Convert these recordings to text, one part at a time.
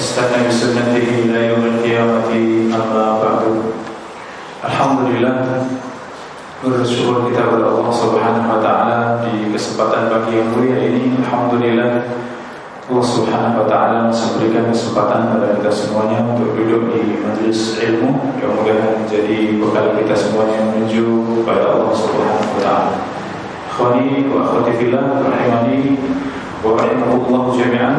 استنى بسنته إلى يوم القيامة أما بعد الحمد لله Bersyukur kita kepada Allah Subhanahu wa taala di kesempatan pagi yang mulia ini alhamdulillah Allah Subhanahu wa taala memberikan kesempatan kepada kita semuanya untuk duduk di majelis ilmu yang mudah menjadi bekal kita semuanya menuju kepada Allah Subhanahu wa taala. Akhwani wa akhwati fillah rahimani wa rahimakumullah jami'an.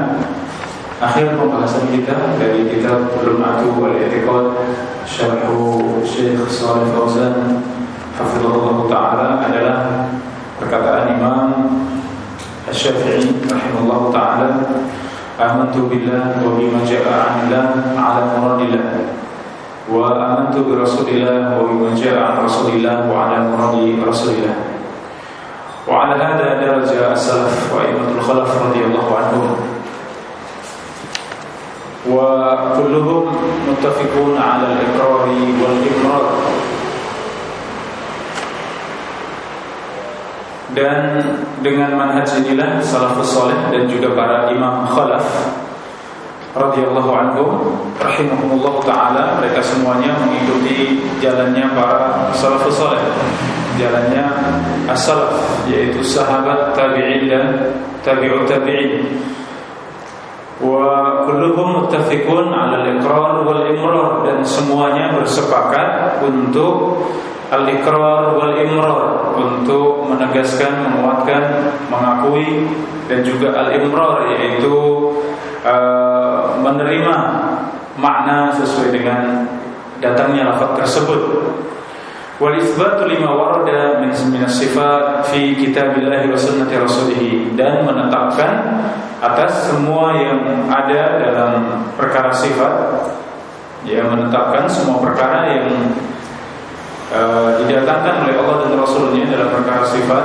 Akhir pembahasan kita dari kitab Lum'atu wal-I'tiqad Syarh Syekh Shalih Fauzan Hafizullah Ta'ala adalah perkataan Imam Syafi'i Rahimahullah Ta'ala Amantu billah wa bima ja'a ala muradillah Wa amantu bi rasulillah wa bima ja'a an rasulillah wa ala muradi rasulillah Wa ala hada daraja as-salaf wa imatul khalaf radiyallahu anhum وكلهم متفقون على الإقرار والإمرار dan dengan manhaj inilah salafus soleh dan juga para imam khalaf radhiyallahu anhum rahimahumullah taala mereka semuanya mengikuti jalannya para salafus soleh jalannya as-salaf yaitu sahabat tabi'in dan tabi'ut tabi'in wa kulluhum muttafiqun 'ala al-iqrar wal imrar dan semuanya bersepakat untuk al-iqrar wal imrar untuk menegaskan, menguatkan, mengakui dan juga al-imrar yaitu uh, menerima makna sesuai dengan datangnya lafaz tersebut. Itsbatu lima warada min sifat fi kitabillah wa sunnati rasulih dan menetapkan atas semua yang ada dalam perkara sifat. Ya menetapkan semua perkara yang uh, didatangkan oleh Allah dan Rasulnya dalam perkara sifat.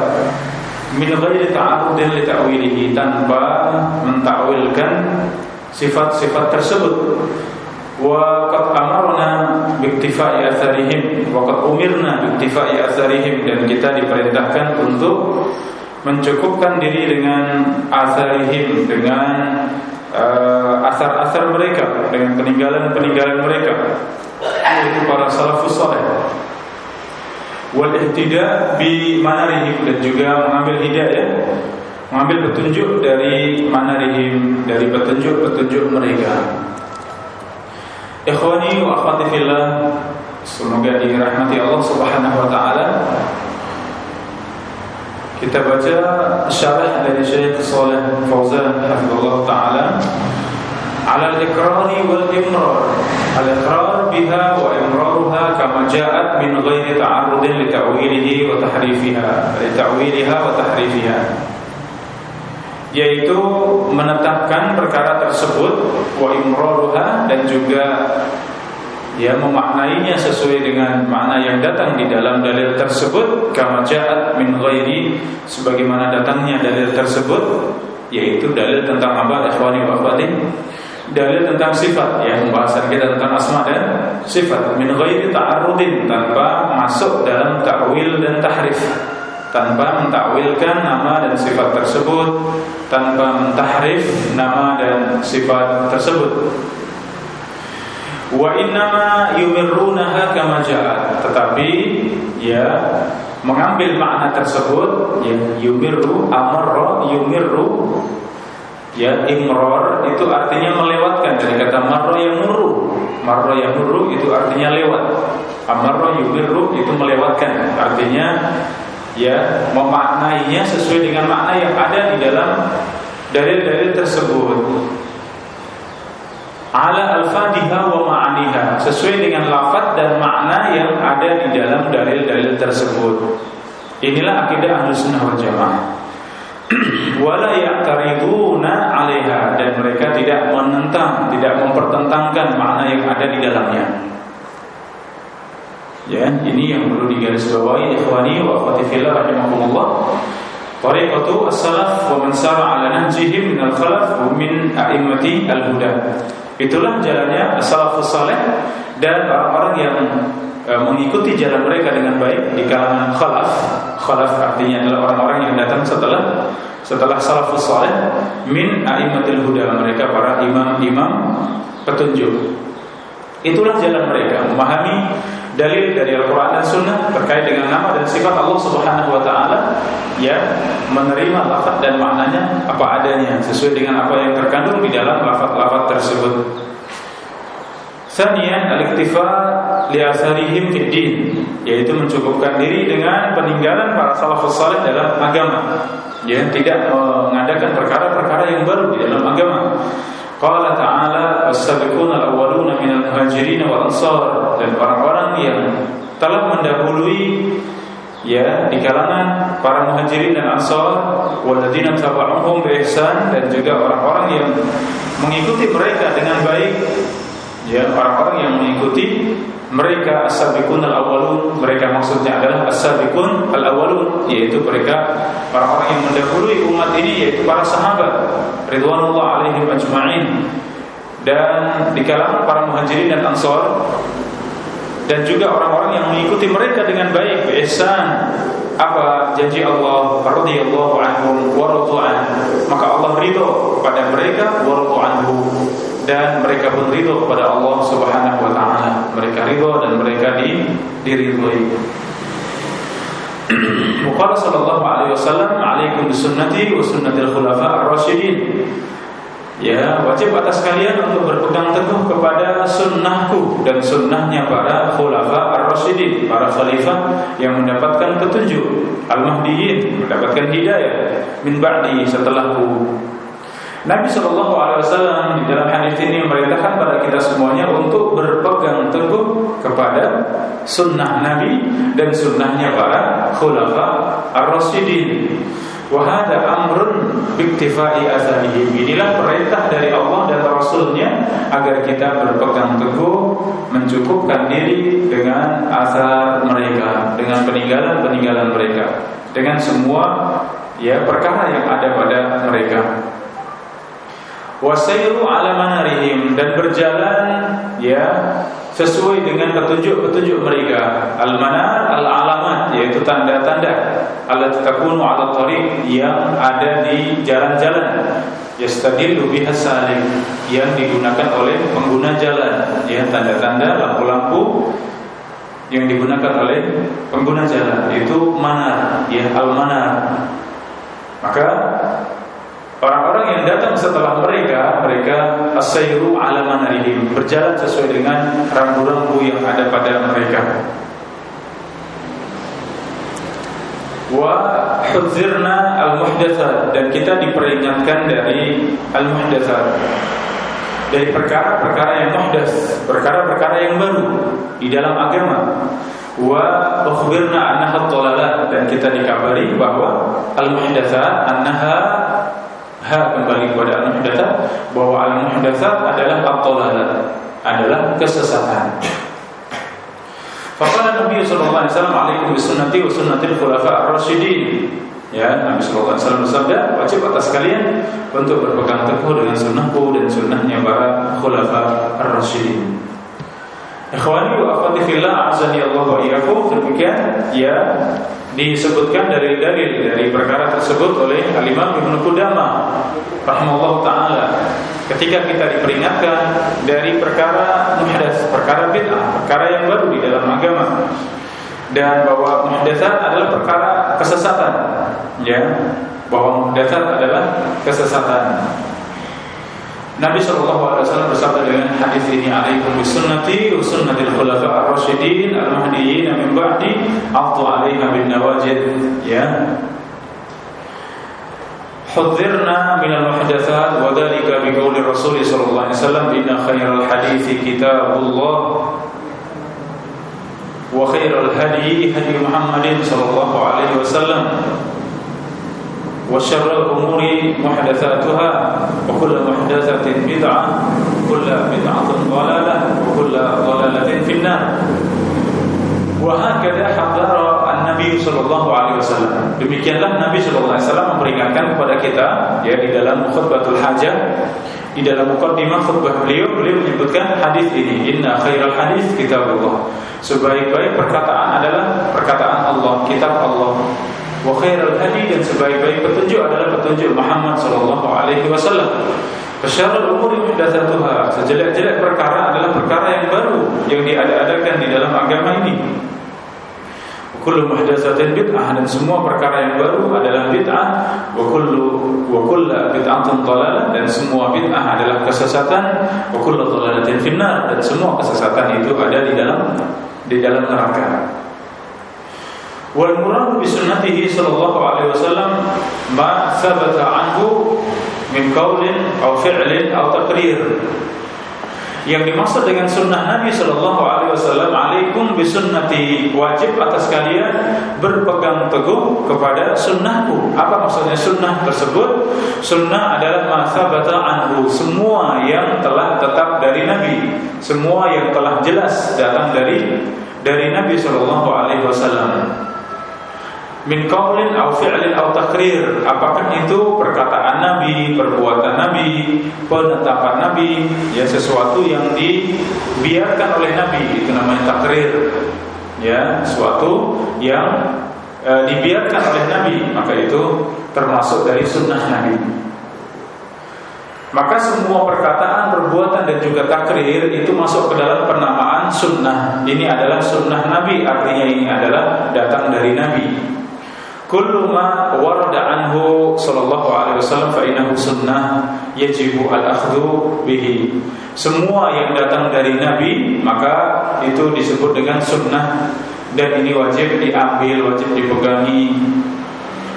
Min ghairi ta'arudin li ta'wilihi tanpa mentakwilkan sifat-sifat tersebut. Wa qad amarna biktifai atharihim wa qad umirna biktifai atharihim dan kita diperintahkan untuk mencukupkan diri dengan atharihim dengan uh, asar-asar mereka dengan peninggalan-peninggalan mereka yaitu para salafus saleh. Wal ihtida bi manarihim dan juga mengambil hidayah mengambil petunjuk dari manarihim dari petunjuk-petunjuk mereka Ikhwani wa akhwati fillah Semoga dirahmati Allah subhanahu wa ta'ala. Kita baca syarah dari Syekh Saleh Fauzan Hafizullah ta'ala. Ala al-ikrari wal-imrar Al-ikrar biha wa imraruha Kama ja'at min ghairi ta'arudin Li ta'wilihi wa tahrifiha Li ta'wiliha wa tahrifiha yaitu menetapkan perkara tersebut wa imraruha dan juga ya memaknainya sesuai dengan makna yang datang di dalam dalil tersebut. Kama ja'at min ghairi sebagaimana datangnya dalil tersebut yaitu dalil tentang apa ikhwani wa akhwati dalil tentang sifat ya pembahasan kita tentang asma dan sifat. Min ghairi ta'arudin tanpa masuk dalam takwil dan tahrif tanpa mentakwilkan nama dan sifat tersebut, tanpa mentahrif nama dan sifat tersebut. Wa innama yumirrunaha kama ja'at. Tetapi ya mengambil makna tersebut ya yumirru amarra yumirru ya imror itu artinya melewatkan dari kata marra yamurru. Marra yamurru itu artinya lewat. Amarra yumirru itu melewatkan. Artinya ya memaknainya sesuai dengan makna yang ada di dalam dalil-dalil tersebut. Ala al-fadhiha wa ma'aniha sesuai dengan lafaz dan makna yang ada di dalam dalil-dalil tersebut. Inilah akidah Ahlussunnah wal Jamaah. wala ya'tariduna 'alaiha dan mereka tidak menentang, tidak mempertentangkan makna yang ada di dalamnya. Ya, ini yang perlu digarisbawahi ikhwani wa akhwati fillah rahimakumullah. Tariqatu as-salaf wa man sara ala nahjihim min al-khalaf wa min a'immati al-huda. Itulah jalannya as-salafus saleh dan orang-orang yang e, mengikuti jalan mereka dengan baik di kalangan khalaf. Khalaf artinya adalah orang-orang yang datang setelah setelah salafus saleh min a'immatil huda mereka para imam-imam petunjuk. Itulah jalan mereka memahami dalil dari Al-Quran dan Sunnah terkait dengan nama dan sifat Allah Subhanahu Wa Taala ya menerima lafaz dan maknanya apa adanya sesuai dengan apa yang terkandung di dalam lafaz-lafaz tersebut. Sanian al-iktifa li'atharihim fid din yaitu mencukupkan diri dengan peninggalan para salafus saleh dalam agama. Ya, tidak mengadakan perkara-perkara yang baru di dalam agama. Qala ta'ala as-sabiquna al-awwaluna minal muhajirin wal ansar dan orang-orang yang telah mendahului ya di kalangan para muhajirin dan ansar walladzina tabauhum bi ihsan dan juga orang-orang yang mengikuti mereka dengan baik ya orang-orang yang mengikuti mereka as-sabiqun al-awwalun. Mereka maksudnya adalah as-sabiqun al-awwalun yaitu mereka orang-orang yang mendahului umat ini yaitu para sahabat ridwanullah alaihim ajma'in. Dan di kalangan para muhajirin dan ansor dan juga orang-orang yang mengikuti mereka dengan baik ihsan. Apa? Janji Allah radhiyallahu anhum wa maka Allah ridho pada mereka wa dan mereka pun ridho kepada Allah Subhanahu wa taala. Mereka ridho dan mereka di diridhoi. Muqala sallallahu alaihi wasallam, "Alaikum bisunnati wa sunnatil khulafa ar-rasyidin." Ya, wajib atas kalian untuk berpegang teguh kepada sunnahku dan sunnahnya para khulafa ar-rasyidin, para khalifah yang mendapatkan petunjuk, al-mahdiyin, mendapatkan hidayah min ba'di setelahku. Nabi Shallallahu Alaihi Wasallam di dalam hadis ini memerintahkan pada kita semuanya untuk berpegang teguh kepada sunnah Nabi dan sunnahnya para khulafa ar-rasyidin. Wahada amrun biktifai azalihim Inilah perintah dari Allah dan Rasulnya Agar kita berpegang teguh Mencukupkan diri dengan asar mereka Dengan peninggalan-peninggalan mereka Dengan semua ya perkara yang ada pada mereka wasairu ala manarihim dan berjalan ya sesuai dengan petunjuk-petunjuk mereka. Al-manar al-alamat yaitu tanda-tanda. Alat takunu ala tariq yang ada di jalan-jalan. Yastadillu biha salim yang digunakan oleh pengguna jalan. Ya tanda-tanda lampu-lampu yang digunakan oleh pengguna jalan itu manar ya al-manar. Maka Orang-orang yang datang setelah mereka, mereka asairu ala manarihim, berjalan sesuai dengan rambu-rambu yang ada pada mereka. Wa hudzirna al-muhdatsat dan kita diperingatkan dari al-muhdatsat. Dari perkara-perkara yang muhdas, perkara-perkara yang baru di dalam agama. Wa ukhbirna annaha dhalalat dan kita dikabari bahwa al-muhdatsat annaha ha kembali kepada al-muhdatsat bahwa al-muhdatsat adalah at adalah kesesatan. Faqala Nabi sallallahu alaihi wasallam alaikum bisunnati wa sunnatil khulafa ar-rasyidin. Ya, Nabi sallallahu alaihi wasallam bersabda, wajib atas kalian untuk berpegang teguh dengan sunnahku dan sunnahnya para khulafa ar-rasyidin. Ikhwani wa akhwati fillah azani Allah wa iyyakum demikian ya disebutkan dari dalil dari perkara tersebut oleh Al-Imam Ibnu Qudamah rahimahullah taala. Ketika kita diperingatkan dari perkara muhdats, perkara bid'ah, perkara yang baru di dalam agama. Dan bahwa muhdatsat adalah perkara kesesatan ya. Bahwa muhdatsat adalah kesesatan Nabi Shallallahu Alaihi Wasallam bersabda dengan hadis ini alaikum bisunnati wa sunnatil khulafa ar-rasyidin al-mahdiyyin min ba'di addu 'alaiha bin nawajid ya حذرنا من المحدثات وذلك بقول الرسول صلى الله عليه وسلم إن خير الحديث كتاب الله وخير الهدي هدي محمد صلى الله عليه وسلم وشر الأمور محدثاتها وكل محدثة بدعة وكل بدعة ضلالة وكل ضلالة في النار وهكذا حضر Nabi Shallallahu Alaihi Wasallam. Demikianlah Nabi Shallallahu Alaihi Wasallam memperingatkan kepada kita ya di dalam khutbatul hajah di dalam mukaddimah khutbah beliau beliau menyebutkan hadis ini inna khairal hadis kitabullah sebaik-baik perkataan adalah perkataan Allah kitab Allah Wa khairul hadi dan sebaik-baik petunjuk adalah petunjuk Muhammad sallallahu alaihi wasallam. Fasyarul umuri muhdatsatuha. Sejelek-jelek perkara adalah perkara yang baru yang diada-adakan di dalam agama ini. Kullu muhdatsatin bid'ah dan semua perkara yang baru adalah bid'ah wa kullu wa kullu bid'atin dhalalah dan semua bid'ah adalah kesesatan wa kullu dhalalatin finnar dan semua kesesatan itu ada di dalam di dalam neraka. Wal murad bi sunnatihi sallallahu alaihi wasallam ma thabata anhu min qaulin aw fi'lin aw taqrir yang dimaksud dengan sunnah Nabi Shallallahu Alaihi Wasallam, alaikum bisunnati wajib atas kalian berpegang teguh kepada sunnahku. Apa maksudnya sunnah tersebut? Sunnah adalah masa bata anhu, semua yang telah tetap dari Nabi, semua yang telah jelas datang dari dari Nabi Shallallahu Alaihi Wasallam min qaulin au fi'lin au takrir apakah itu perkataan nabi perbuatan nabi penetapan nabi ya sesuatu yang dibiarkan oleh nabi itu namanya takrir ya sesuatu yang e, dibiarkan oleh nabi maka itu termasuk dari sunnah nabi maka semua perkataan, perbuatan dan juga takrir itu masuk ke dalam penamaan sunnah. Ini adalah sunnah Nabi, artinya ini adalah datang dari Nabi. Kullu ma warada alaihi wasallam fa innahu yajibu al-akhdhu bihi. Semua yang datang dari Nabi maka itu disebut dengan sunnah dan ini wajib diambil, wajib dipegangi.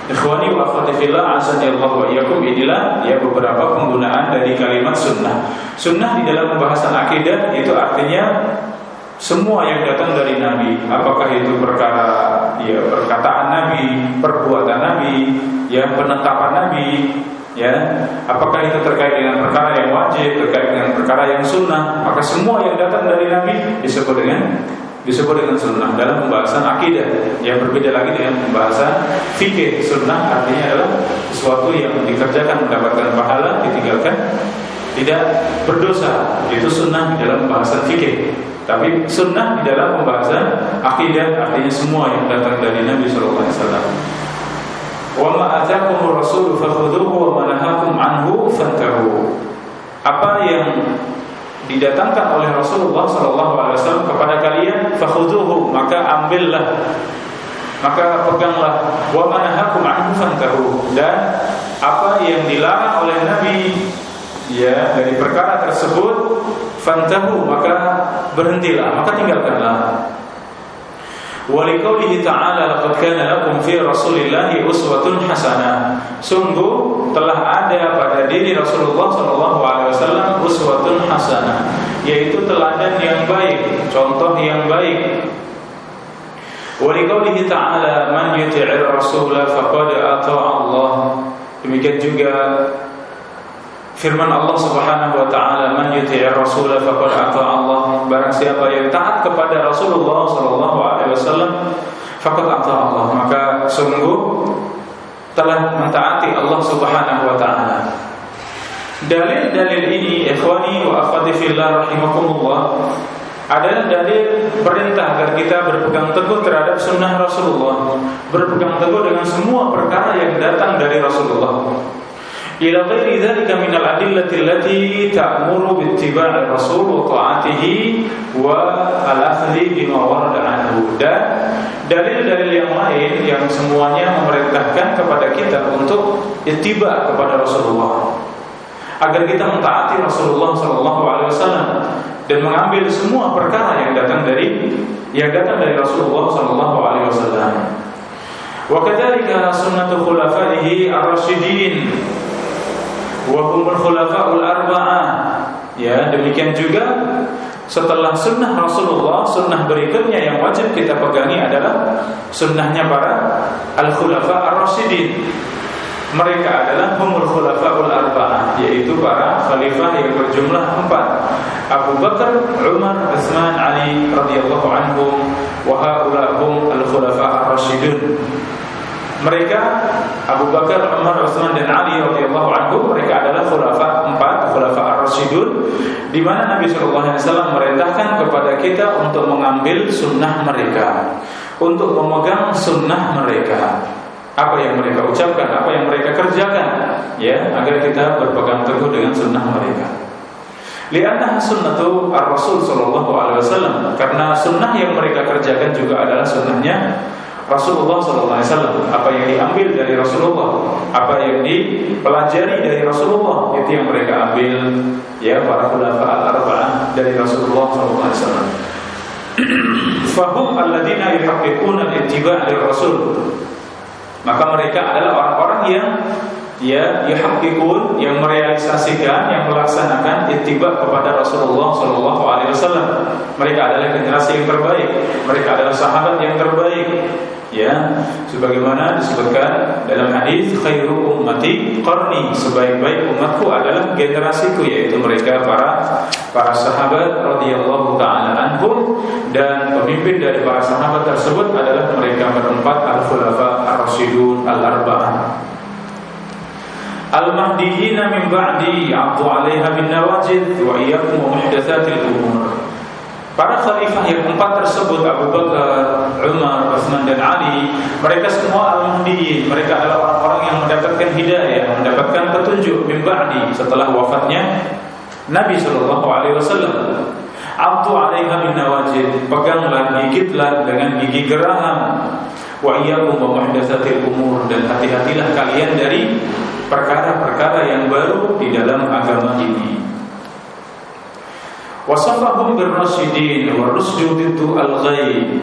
Ikhwani wa akhwati fillah Allah wa iyyakum inilah ya beberapa penggunaan dari kalimat sunnah. Sunnah di dalam pembahasan akidah itu artinya semua yang datang dari Nabi, apakah itu perkara ya perkataan Nabi, perbuatan Nabi, ya penetapan Nabi, ya apakah itu terkait dengan perkara yang wajib, terkait dengan perkara yang sunnah, maka semua yang datang dari Nabi disebut dengan disebut dengan sunnah. Dalam pembahasan akidah yang berbeda lagi dengan pembahasan fikih. Sunnah artinya adalah sesuatu yang dikerjakan mendapatkan pahala ditinggalkan tidak berdosa itu sunnah di dalam pembahasan fikih tapi sunnah di dalam pembahasan akidah artinya semua yang datang dari Nabi Shallallahu Alaihi Wasallam. Wa ma atakum rasul fakhudhuhu wa ma nahakum anhu fantahu. Apa yang didatangkan oleh Rasulullah Shallallahu Alaihi Wasallam kepada kalian, fakhudhuhu maka ambillah, maka peganglah. Wa ma nahakum anhu fantahu dan apa yang dilarang oleh Nabi ya dari perkara tersebut fantahu maka berhentilah maka tinggalkanlah Walikaulihi ta'ala laqad kana lakum fi Rasulillahi uswatun hasanah. Sungguh telah ada pada diri Rasulullah sallallahu alaihi wasallam uswatun hasanah, yaitu teladan yang baik, contoh yang baik. Walikaulihi ta'ala man yuti'ir rasula faqad ata'a Allah. Demikian juga Firman Allah Subhanahu wa taala, "Man yuti'ir Rasul faqad ata Allah." Barang siapa yang taat kepada Rasulullah sallallahu alaihi wasallam, faqad ata Allah, maka sungguh telah mentaati Allah Subhanahu wa taala. Dalil-dalil ini ikhwani wa akhwati fillah rahimakumullah adalah dalil perintah agar kita berpegang teguh terhadap sunnah Rasulullah, berpegang teguh dengan semua perkara yang datang dari Rasulullah min al-adillati allati ta'muru bi ittiba'i rasul wa ta'atihi wa al-akhdhi bima warada anhu. Dan dalil-dalil yang lain yang semuanya memerintahkan kepada kita untuk ittiba kepada Rasulullah. Agar kita mentaati Rasulullah sallallahu alaihi wasallam dan mengambil semua perkara yang datang dari yang datang dari Rasulullah sallallahu alaihi wasallam. Wa kadzalika sunnatu khulafaihi ar-rasyidin Wahumul khulafa'ul arba'ah Ya demikian juga Setelah sunnah Rasulullah Sunnah berikutnya yang wajib kita pegangi adalah Sunnahnya para Al-khulafa ar-rasyidin Mereka adalah humul khulafaul arba'ah yaitu para khalifah yang berjumlah empat. Abu Bakar, Umar, Utsman, Ali radhiyallahu anhum wa haula al-khulafa ar-rasyidun. Mereka Abu Bakar, Umar, Utsman dan Ali radhiyallahu anhum mereka adalah khulafa empat, khulafa ar-rasyidun di mana Nabi sallallahu alaihi wasallam merintahkan kepada kita untuk mengambil sunnah mereka, untuk memegang sunnah mereka. Apa yang mereka ucapkan, apa yang mereka kerjakan, ya, agar kita berpegang teguh dengan sunnah mereka. Lianna sunnatu ar-Rasul sallallahu alaihi wasallam karena sunnah yang mereka kerjakan juga adalah sunnahnya Rasulullah Wasallam apa yang diambil dari Rasulullah apa yang dipelajari dari Rasulullah itu yang mereka ambil ya para ulama al arba'ah dari Rasulullah Wasallam fahum alladzina yuhaqqiquna al-ittiba' Rasul maka mereka adalah orang-orang yang ya yuhaqqiqun yang merealisasikan yang melaksanakan ittiba kepada Rasulullah sallallahu alaihi wasallam. Mereka adalah generasi yang terbaik, mereka adalah sahabat yang terbaik. Ya, sebagaimana disebutkan dalam hadis khairu ummati qarni, sebaik-baik umatku adalah generasiku yaitu mereka para para sahabat radhiyallahu taala anhum. Dan pemimpin dari para sahabat tersebut adalah mereka berempat al-khulafa ar-rasyidun al-arba'ah. Al-Mahdiyina min ba'di Abdu alaiha bin nawajid Wa iyakum wa muhdathatil umur Para khalifah yang empat tersebut Abu Bakar, Umar, Uthman dan Ali Mereka semua Al-Mahdiyin Mereka adalah orang-orang yang mendapatkan hidayah Mendapatkan petunjuk Min setelah wafatnya Nabi SAW Abdu alaiha bin nawajid Peganglah, gigitlah dengan gigi geraham Wa iyyakum wa muhdatsatil umur dan hati-hatilah kalian dari perkara-perkara yang baru di dalam agama ini. Wasafahum birrasyidin wa rusdu itu al-ghaib.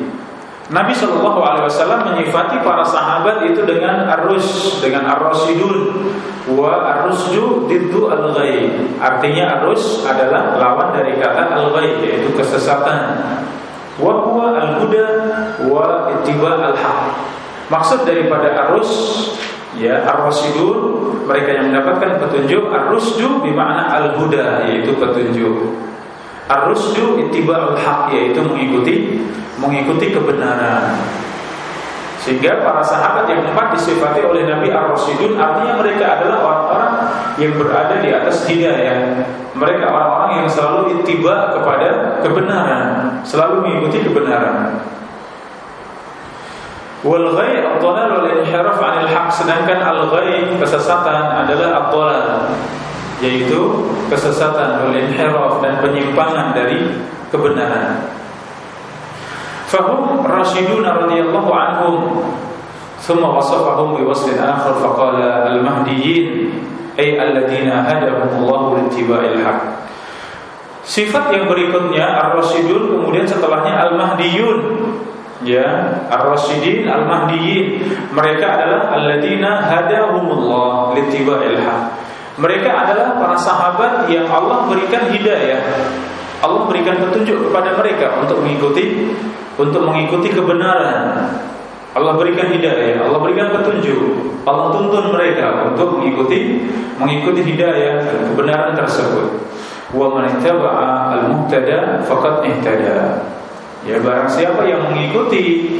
Nabi Shallallahu Alaihi Wasallam menyifati para sahabat itu dengan arus dengan ar-rasyidun wa ar-rusdu itu al-ghaib. Artinya arus adalah lawan dari kata al-ghaib yaitu kesesatan. Wa huwa al-huda wa ittiba al-haq. Maksud daripada arus ya ar-rasyidun mereka yang mendapatkan petunjuk ar-rusdu bermakna al-huda yaitu petunjuk ar-rusdu ittiba'ul haq yaitu mengikuti mengikuti kebenaran. Sehingga para sahabat yang empat disifati oleh Nabi ar-rasyidun artinya mereka adalah orang-orang yang berada di atas hidayah. Mereka orang-orang yang selalu ittiba kepada kebenaran selalu mengikuti kebenaran. Wal ghay ad-dhalal wal inhiraf 'anil haq sedangkan al ghay kesesatan adalah ad-dhalal yaitu kesesatan wal inhiraf dan penyimpangan dari kebenaran. Fahum rasyidun radhiyallahu anhum bi wasfin akhar faqala al-mahdiyyin ay alladziina hadahum Allah li ittiba'il haq. Sifat yang berikutnya ar-rasyidun kemudian setelahnya al-mahdiyun ya ar-rasyidin al-mahdiyyin mereka adalah alladzina hadahumullah litiba'il haq mereka adalah para sahabat yang Allah berikan hidayah Allah berikan petunjuk kepada mereka untuk mengikuti untuk mengikuti kebenaran Allah berikan hidayah, Allah berikan petunjuk, Allah tuntun mereka untuk mengikuti mengikuti hidayah dan kebenaran tersebut. Wa man ittaba'a al-muhtada faqad ihtada. Ya barang siapa yang mengikuti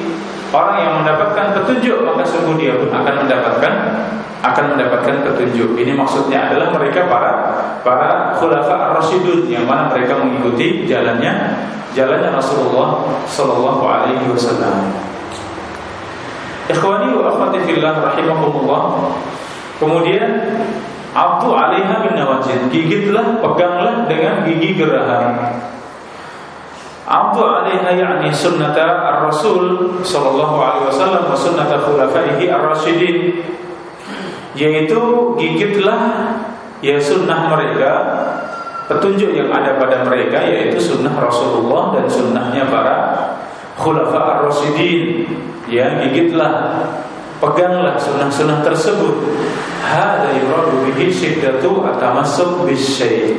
orang yang mendapatkan petunjuk maka sungguh dia akan mendapatkan akan mendapatkan petunjuk. Ini maksudnya adalah mereka para para khulafa ar-rasyidun yang mana mereka mengikuti jalannya jalannya Rasulullah sallallahu alaihi wasallam. Ikhwani wa akhwati fillah rahimakumullah. Kemudian Abdu alaiha bin nawajid Gigitlah, peganglah dengan gigi geraham Abdu alaiha yakni sunnata ar-rasul sallallahu alaihi wasallam wa sunnata khulafaihi ar-rasyidin yaitu gigitlah ya sunnah mereka petunjuk yang ada pada mereka yaitu sunnah Rasulullah dan sunnahnya para khulafa ar-rasyidin ya gigitlah peganglah sunnah-sunnah tersebut hada yuradu bihi syiddatu atamassuk bisyai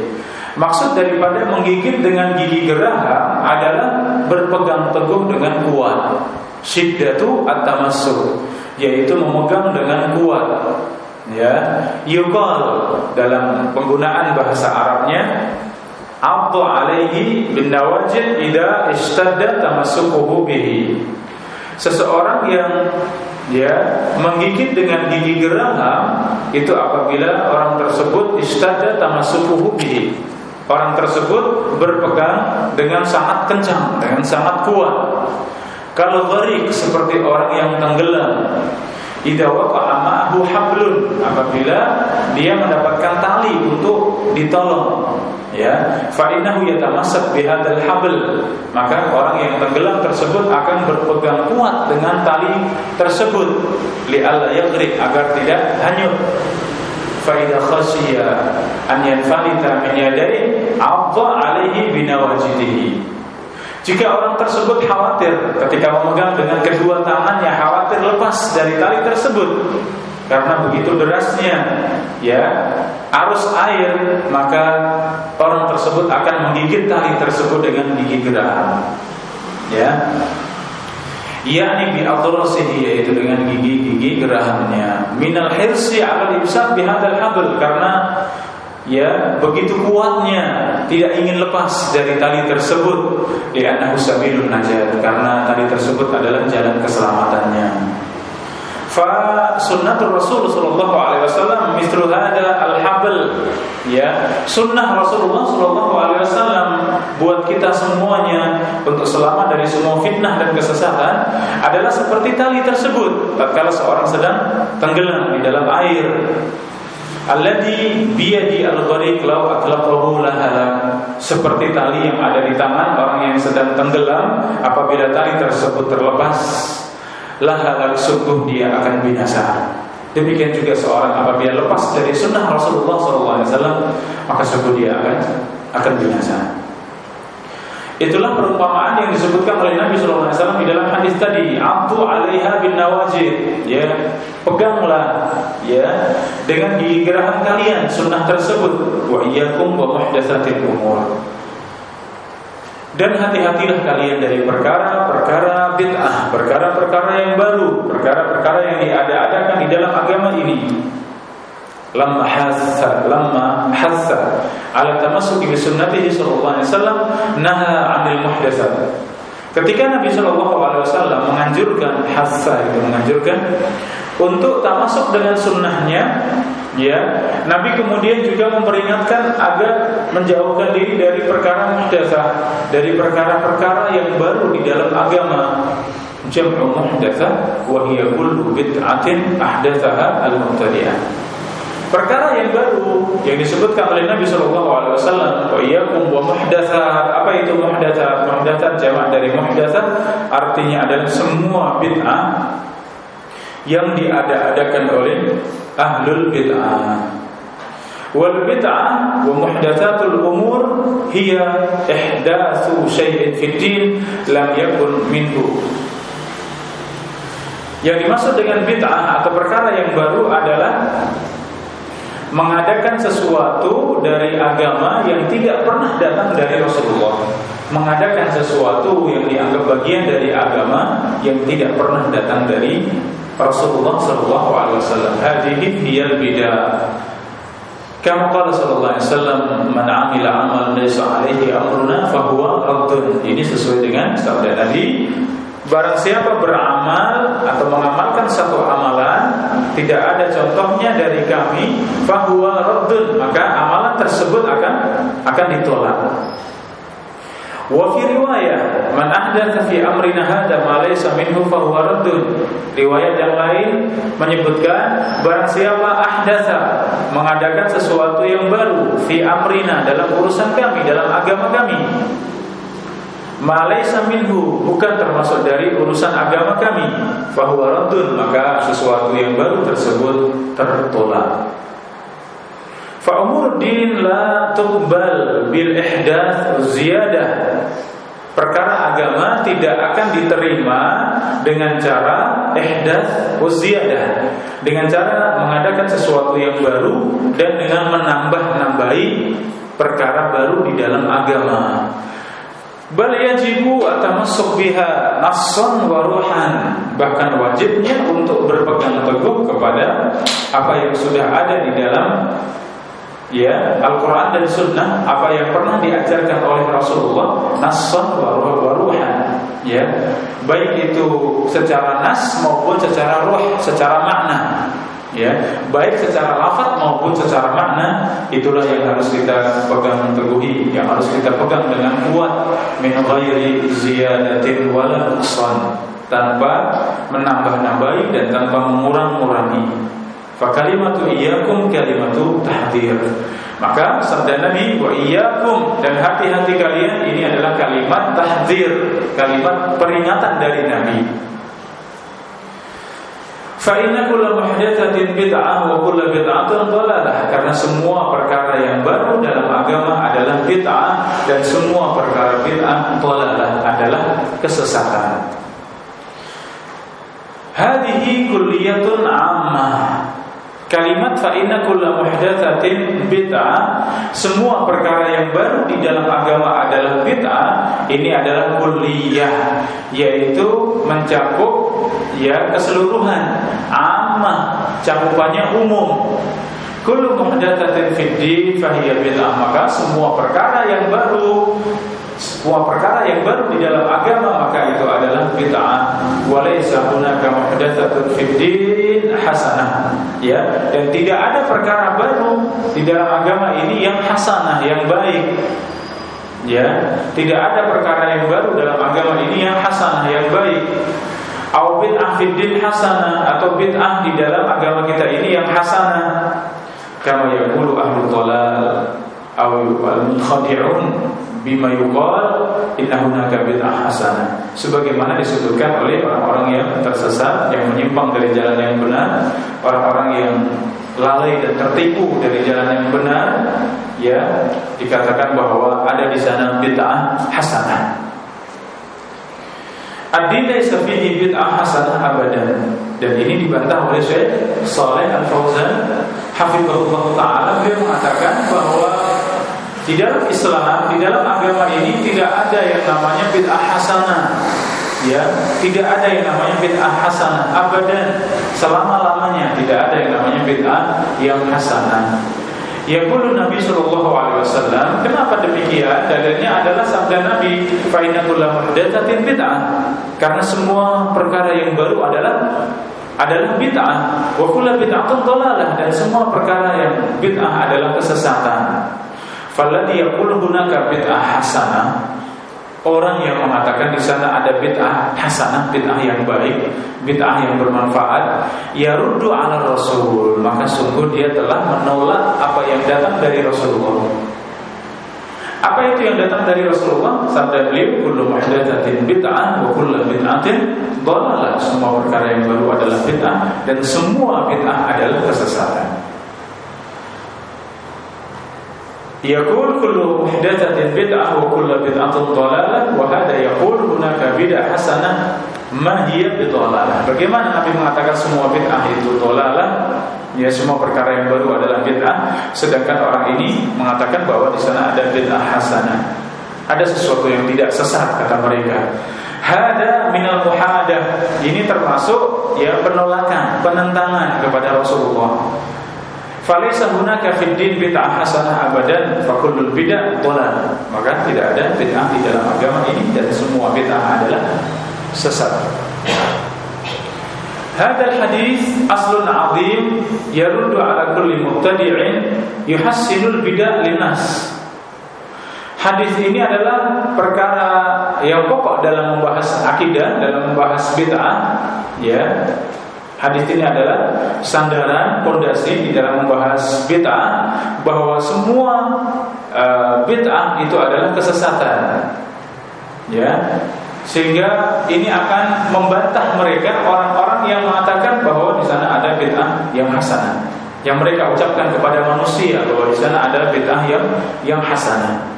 Maksud daripada menggigit dengan gigi geraham adalah berpegang teguh dengan kuat. Syiddatu at-tamassuk, yaitu memegang dengan kuat. Ya yuqal dalam penggunaan bahasa Arabnya Abdu alaihi bin nawajid idza ishtadda tamassukuhu bihi. Seseorang yang ya menggigit dengan gigi geraham itu apabila orang tersebut ishtadda tamassukuhu bihi. Orang tersebut berpegang dengan sangat kencang, dengan sangat kuat. Kalau gharik seperti orang yang tenggelam, Idza waqa'a ma'ahu hablun. Apabila dia mendapatkan tali untuk ditolong ya fa innahu yatamassak bihadzal habl maka orang yang tenggelam tersebut akan berpegang kuat dengan tali tersebut li alla yaghriq agar tidak hanyut. Fa idza khashiya an yanfalita min yadayhi 'adha 'alaihi binawajidihi jika orang tersebut khawatir ketika memegang dengan kedua tangannya khawatir lepas dari tali tersebut. Karena begitu derasnya ya arus air maka orang tersebut akan menggigit tali tersebut dengan gigi geraham ya. Yakni bi adrasihi yaitu dengan gigi-gigi gerahamnya minal hirsi ala imsak bihadzal habl karena ya begitu kuatnya tidak ingin lepas dari tali tersebut. Li'annahu sabilun najat karena tali tersebut adalah jalan keselamatannya. Fa sunnatul rasul sallallahu alaihi wasallam mithlu hada al habl ya sunnah rasulullah sallallahu alaihi wasallam buat kita semuanya untuk selamat dari semua fitnah dan kesesatan adalah seperti tali tersebut. Tatkala seorang sedang tenggelam di dalam air Alladhi biyadi al-ghariq law atlaqahu lahala seperti tali yang ada di tangan orang yang sedang tenggelam apabila tali tersebut terlepas lahala sungguh dia akan binasa. Demikian juga seorang apabila lepas dari sunnah Rasulullah SAW maka sungguh dia akan akan binasa Itulah perumpamaan yang disebutkan oleh Nabi SAW di dalam hadis tadi. Abdu alaiha bin nawajid. Ya, peganglah ya dengan geraham kalian sunnah tersebut. Wa iyyakum wa muhdatsatil umur. Dan hati-hatilah kalian dari perkara-perkara bid'ah, perkara-perkara yang baru, perkara-perkara yang diada-adakan di dalam agama ini lamma hassa lamma hassa ala tamassuki bi sunnatihi sallallahu alaihi wasallam naha 'anil muhdatsat Ketika Nabi Shallallahu Alaihi Wasallam menganjurkan hassa itu menganjurkan untuk tak masuk dengan sunnahnya, ya Nabi kemudian juga memperingatkan agar menjauhkan diri dari perkara muhdasah, dari perkara-perkara yang baru di dalam agama. Jam'u muhdatsah wa hiya kullu bid'atin ahdatsaha al-mubtadi'ah. Perkara yang baru yang disebutkan oleh Nabi Shallallahu Alaihi Wasallam, wa iyyakum wa muhdatsat. Apa itu muhdatsat? Muhdatsat jamak dari muhdatsat artinya adalah semua bid'ah yang diada-adakan oleh ahlul bid'ah. Wal bid'ah wa muhdatsatul umur hiya ihdatsu syai'in fid din lam yakun minhu. Yang dimaksud dengan bid'ah atau perkara yang baru adalah mengadakan sesuatu dari agama yang tidak pernah datang dari Rasulullah. Mengadakan sesuatu yang dianggap bagian dari agama yang tidak pernah datang dari Rasulullah sallallahu alaihi wasallam. Hadhihi hiyal bidah kama qala sallallahu alaihi wasallam man amila amalan laysa alaihi amruna fahuwa ini sesuai dengan sabda Nabi. Barang siapa beramal atau mengamalkan satu amalan tidak ada contohnya dari kami, fahuwa raddun, maka amalan tersebut akan akan ditolak. Wa fi riwayah, man fi amrina hadza ma laysa minhu fahuwa raddun. Riwayat yang lain menyebutkan barang siapa ahdatsa mengadakan sesuatu yang baru fi amrina dalam urusan kami, dalam agama kami, Malaysa minhu bukan termasuk dari urusan agama kami. Fahuwa raddun Maka sesuatu yang baru tersebut tertolak. Fa'umur din la tuqbal bil ihdath ziyadah. Perkara agama tidak akan diterima dengan cara ihdath ziyadah. Dengan cara mengadakan sesuatu yang baru Dan dengan menambah-nambahi perkara baru di dalam agama bal yajibu atamassuk biha nassan wa ruhan. Bahkan wajibnya untuk berpegang teguh kepada apa yang sudah ada di dalam ya Al-Quran dan Sunnah apa yang pernah diajarkan oleh Rasulullah nasson waruhan ya. Baik itu secara nas maupun secara ruh secara makna ya baik secara lafaz maupun secara makna itulah yang harus kita pegang teguhi yang harus kita pegang dengan kuat min ghairi ziyadatin wala nuqsan tanpa menambah-nambahi dan tanpa mengurang-ngurangi Fakalimatu iyyakum kalimatu tahdir. Maka sabda Nabi wa iyyakum dan hati-hati kalian ini adalah kalimat tahdir, kalimat peringatan dari Nabi. Fa inna kulla muhdatsatin bid'ah wa kulla bid'atin dhalalah karena semua perkara yang baru dalam agama adalah bid'ah dan semua perkara bid'ah dhalalah adalah kesesatan. Hadhihi kulliyatun ammah Kalimat fa inna kulla muhdatsatin bid'ah, semua perkara yang baru di dalam agama adalah bid'ah, ini adalah kulliyah, yaitu mencakup ya keseluruhan, amma, cakupannya umum. Kullu muhdatsatin fid din fahiya bid'ah, maka semua perkara yang baru semua perkara yang baru di dalam agama maka itu adalah bid'ah. Walaysa hunaka muhdatsatun fid din hasanah. Ya, dan tidak ada perkara baru di dalam agama ini yang hasanah, yang baik. Ya, tidak ada perkara yang baru dalam agama ini yang hasanah, yang baik. Au bid'ah fid din hasanah atau bid'ah di dalam agama kita ini yang hasanah. Kama yaqulu ahlu dhalal au al-khadi'un bima yuqal inna hunaka bid'ah hasanah sebagaimana disebutkan oleh orang-orang yang tersesat yang menyimpang dari jalan yang benar orang-orang yang lalai dan tertipu dari jalan yang benar ya dikatakan bahwa ada di sana bid'ah hasanah Ad-din laisa fihi bid'ah hasanah abadan. Dan ini dibantah oleh Syekh Saleh Al-Fauzan hafizahullah taala beliau mengatakan bahwa di dalam Islam, di dalam agama ini tidak ada yang namanya bid'ah hasanah. Ya, tidak ada yang namanya bid'ah hasanah abadan selama-lamanya tidak ada yang namanya bid'ah yang hasanah. Ya pun Nabi Shallallahu Alaihi Wasallam. Kenapa demikian? Dalilnya adalah sabda Nabi, "Fainakullah muhdatsatin bid'ah." Karena semua perkara yang baru adalah adalah bid'ah. Wa kullu bid'atun dhalalah dan semua perkara yang bid'ah adalah kesesatan. Falladhi yaqulu hunaka bid'ah hasanah Orang yang mengatakan di sana ada bid'ah hasanah, bid'ah yang baik, bid'ah yang bermanfaat, ya ruddu ala Rasul, maka sungguh dia telah menolak apa yang datang dari Rasulullah. Apa itu yang datang dari Rasulullah? Sabda beliau, kullu muhdatsatin bid'ah wa kullu bid'atin dhalalah. Semua perkara yang baru adalah bid'ah dan semua bid'ah adalah kesesatan. يقول كل محدثة بدعة وكل بدعة ضلالة وهذا يقول هناك بدعة حسنة ما هي بضلالة Bagaimana Nabi mengatakan semua bid'ah itu dolalah Ya semua perkara yang baru adalah bid'ah Sedangkan orang ini mengatakan bahwa di sana ada bid'ah hasanah Ada sesuatu yang tidak sesat kata mereka Hada minal muhadah Ini termasuk ya penolakan, penentangan kepada Rasulullah Falaisa hunaka fid din bid'ah hasanah abadan fa kullul bid'ah dhalal. Maka tidak ada bid'ah di dalam agama ini dan semua bid'ah adalah sesat. Hadal hadis aslun azim yaruddu ala kulli mubtadi'in yuhassinul bid'ah linas. Hadis ini adalah perkara yang pokok dalam membahas akidah, dalam membahas bid'ah, ya Hadis ini adalah sandaran pondasi di dalam membahas bid'ah bahwa semua uh, bid'ah itu adalah kesesatan. Ya. Sehingga ini akan membantah mereka orang-orang yang mengatakan bahwa di sana ada bid'ah yang hasanah. Yang mereka ucapkan kepada manusia bahwa di sana ada bid'ah yang yang hasanah.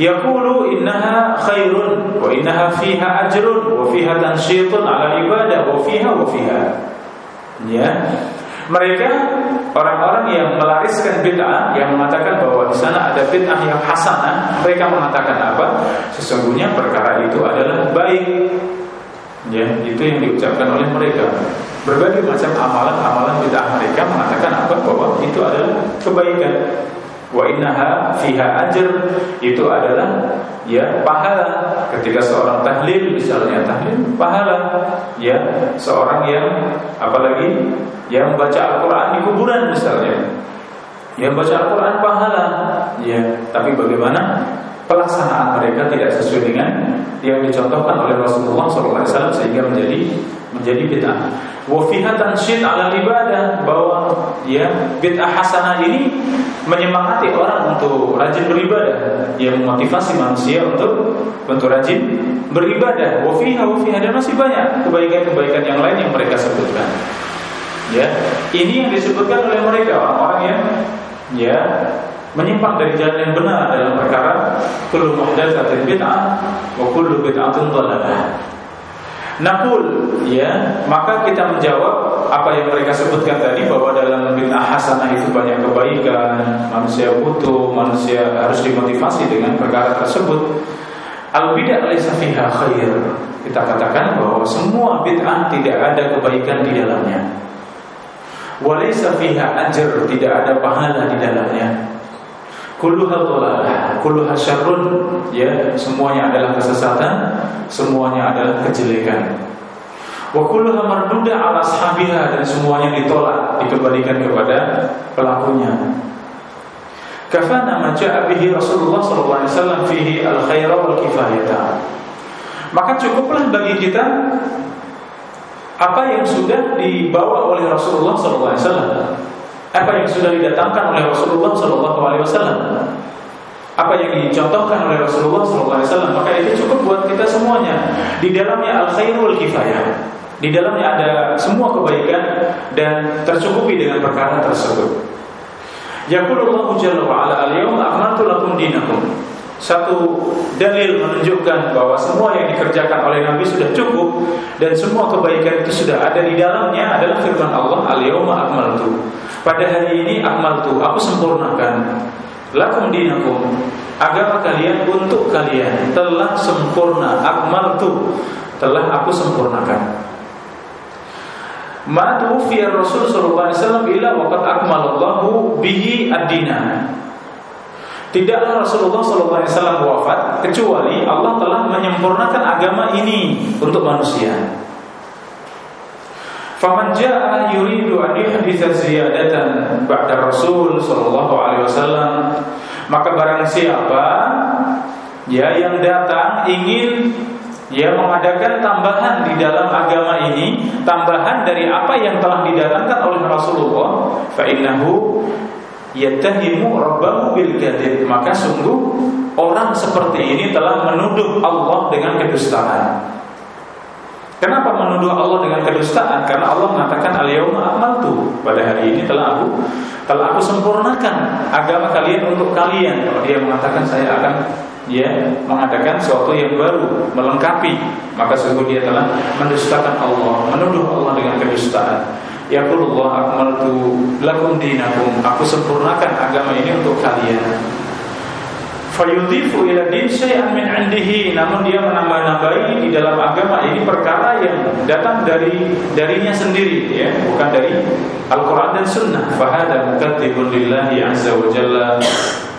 Yaqulu innaha khairun wa innaha fiha ajrun wa fiha tansyitun ala ibadah wa fiha wa fiha. Ya. Mereka orang-orang yang melariskan bid'ah yang mengatakan bahwa di sana ada bid'ah yang hasanah, mereka mengatakan apa? Sesungguhnya perkara itu adalah baik. Ya, itu yang diucapkan oleh mereka. Berbagai macam amalan-amalan bid'ah mereka mengatakan apa? Bahwa itu adalah kebaikan. Wa innaha fiha ajr. Itu adalah ya pahala. Ketika seorang tahlil misalnya tahlil pahala. Ya seorang yang apalagi yang baca Al-Qur'an di kuburan misalnya. Yang baca Al-Quran pahala. Ya tapi bagaimana pelaksanaan mereka tidak sesuai dengan yang dicontohkan oleh Rasulullah SAW sehingga menjadi menjadi bid'ah. Wafihat tansyid ala ibadah bahwa ya bid'ah hasanah ini menyemangati orang untuk rajin beribadah, yang memotivasi manusia untuk untuk rajin beribadah. Wafiha wafiha dan masih banyak kebaikan-kebaikan yang lain yang mereka sebutkan. Ya, ini yang disebutkan oleh mereka orang-orang yang ya menyimpang dari jalan yang benar dalam perkara kullu muhdatsatin bid'ah wa kullu bid'atin dhalalah. Nakul ya, maka kita menjawab apa yang mereka sebutkan tadi bahwa dalam bid'ah hasanah itu banyak kebaikan, manusia butuh, manusia harus dimotivasi dengan perkara tersebut. Al bid'ah laisa fiha khair. Kita katakan bahwa semua bid'ah tidak ada kebaikan di dalamnya. Walaysa fiha ajr, tidak ada pahala di dalamnya kulluha dhalalah, kulluha syarrun, ya, semuanya adalah kesesatan, semuanya adalah kejelekan. Wa kulluha marduda ala ashabiha dan semuanya ditolak, dikembalikan kepada pelakunya. Kafana ma ja'a Rasulullah sallallahu alaihi wasallam fihi al-khaira wal kifayata. Maka cukuplah bagi kita apa yang sudah dibawa oleh Rasulullah sallallahu alaihi wasallam apa yang sudah didatangkan oleh Rasulullah Shallallahu Alaihi Wasallam, apa yang dicontohkan oleh Rasulullah Shallallahu Alaihi Wasallam, maka itu cukup buat kita semuanya. Di dalamnya al khairul kifayah. Di dalamnya ada semua kebaikan dan tercukupi dengan perkara tersebut. Yaqulullahu jalla wa ala al-yawma akmaltu lakum dinakum. Satu dalil menunjukkan bahwa semua yang dikerjakan oleh Nabi sudah cukup dan semua kebaikan itu sudah ada di dalamnya adalah firman Allah al-yawma akmaltu. Pada hari ini akmal tuh aku sempurnakan lakum dinakum agama kalian untuk kalian telah sempurna akmal tuh telah aku sempurnakan. Ma tuwfiya Rasul sallallahu alaihi wasallam illa waqad akmalallahu bihi ad-dina. Tidaklah Rasulullah wasallam wafat kecuali Allah telah menyempurnakan agama ini untuk manusia. Faman jaa yuridu an yuhditha ziyadatan ba'da Rasul sallallahu alaihi wasallam. Maka barang siapa ya yang datang ingin ya mengadakan tambahan di dalam agama ini tambahan dari apa yang telah didatangkan oleh Rasulullah fa innahu yattahimu rabbahu bil kadhib. Maka sungguh orang seperti ini telah menuduh Allah dengan kedustaan Kenapa menuduh Allah dengan kedustaan? Karena Allah mengatakan al-yauma akmaltu. Pada hari ini telah aku telah aku sempurnakan agama kalian untuk kalian. Kalau dia mengatakan saya akan ya mengadakan sesuatu yang baru, melengkapi, maka sungguh dia telah mendustakan Allah, menuduh Allah dengan kedustaan. Ya Allah akmaltu lakum dinakum. Aku sempurnakan agama ini untuk kalian fayudhifu ila din syai'an min indihi. Namun dia menambah-nambahi di dalam agama. Ini perkara yang datang dari darinya sendiri ya. Bukan dari Al-Qur'an dan Sunnah. Fahada mukadzibun lillahi azza wa jalla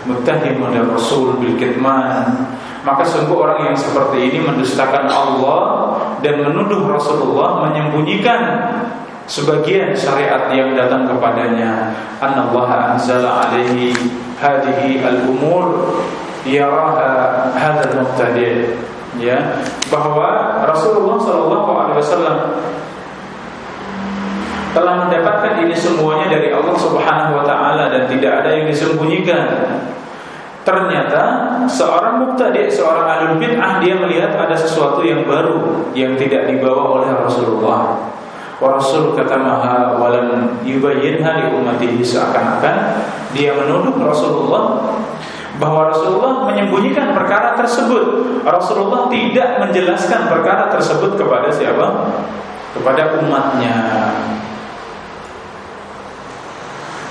muttahimun rasul bil kitman maka sungguh orang yang seperti ini mendustakan Allah dan menuduh Rasulullah menyembunyikan sebagian syariat yang datang kepadanya. Annallaha anzala alaihi hadhihi al-umur yaraha hadzal mubtadi' ya bahwa Rasulullah sallallahu alaihi wasallam telah mendapatkan ini semuanya dari Allah Subhanahu wa taala dan tidak ada yang disembunyikan. Ternyata seorang mubtadi, seorang ahlul bid'ah dia melihat ada sesuatu yang baru yang tidak dibawa oleh Rasulullah. Rasul kata maha walam yubayyinha li ummatihi seakan-akan dia menuduh Rasulullah bahwa Rasulullah menyembunyikan perkara tersebut. Rasulullah tidak menjelaskan perkara tersebut kepada siapa? Kepada umatnya.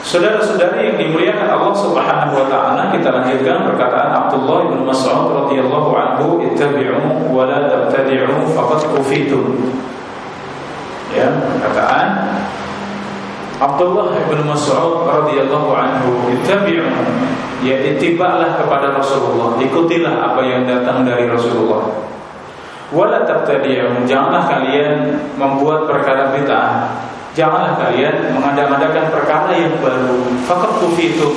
Saudara-saudari yang dimuliakan Allah Subhanahu wa taala, kita lanjutkan perkataan Abdullah bin Mas'ud radhiyallahu anhu, "Ittabi'u wa la tabtadi'u faqad kufitum. Ya, perkataan Abdullah bin Mas'ud radhiyallahu anhu, "Ittabi'u." Ya, ittibalah kepada Rasulullah, ikutilah apa yang datang dari Rasulullah. Wala tabtadi'u, janganlah kalian membuat perkara bid'ah. Janganlah kalian mengadakan perkara yang baru. Faqad kufitu.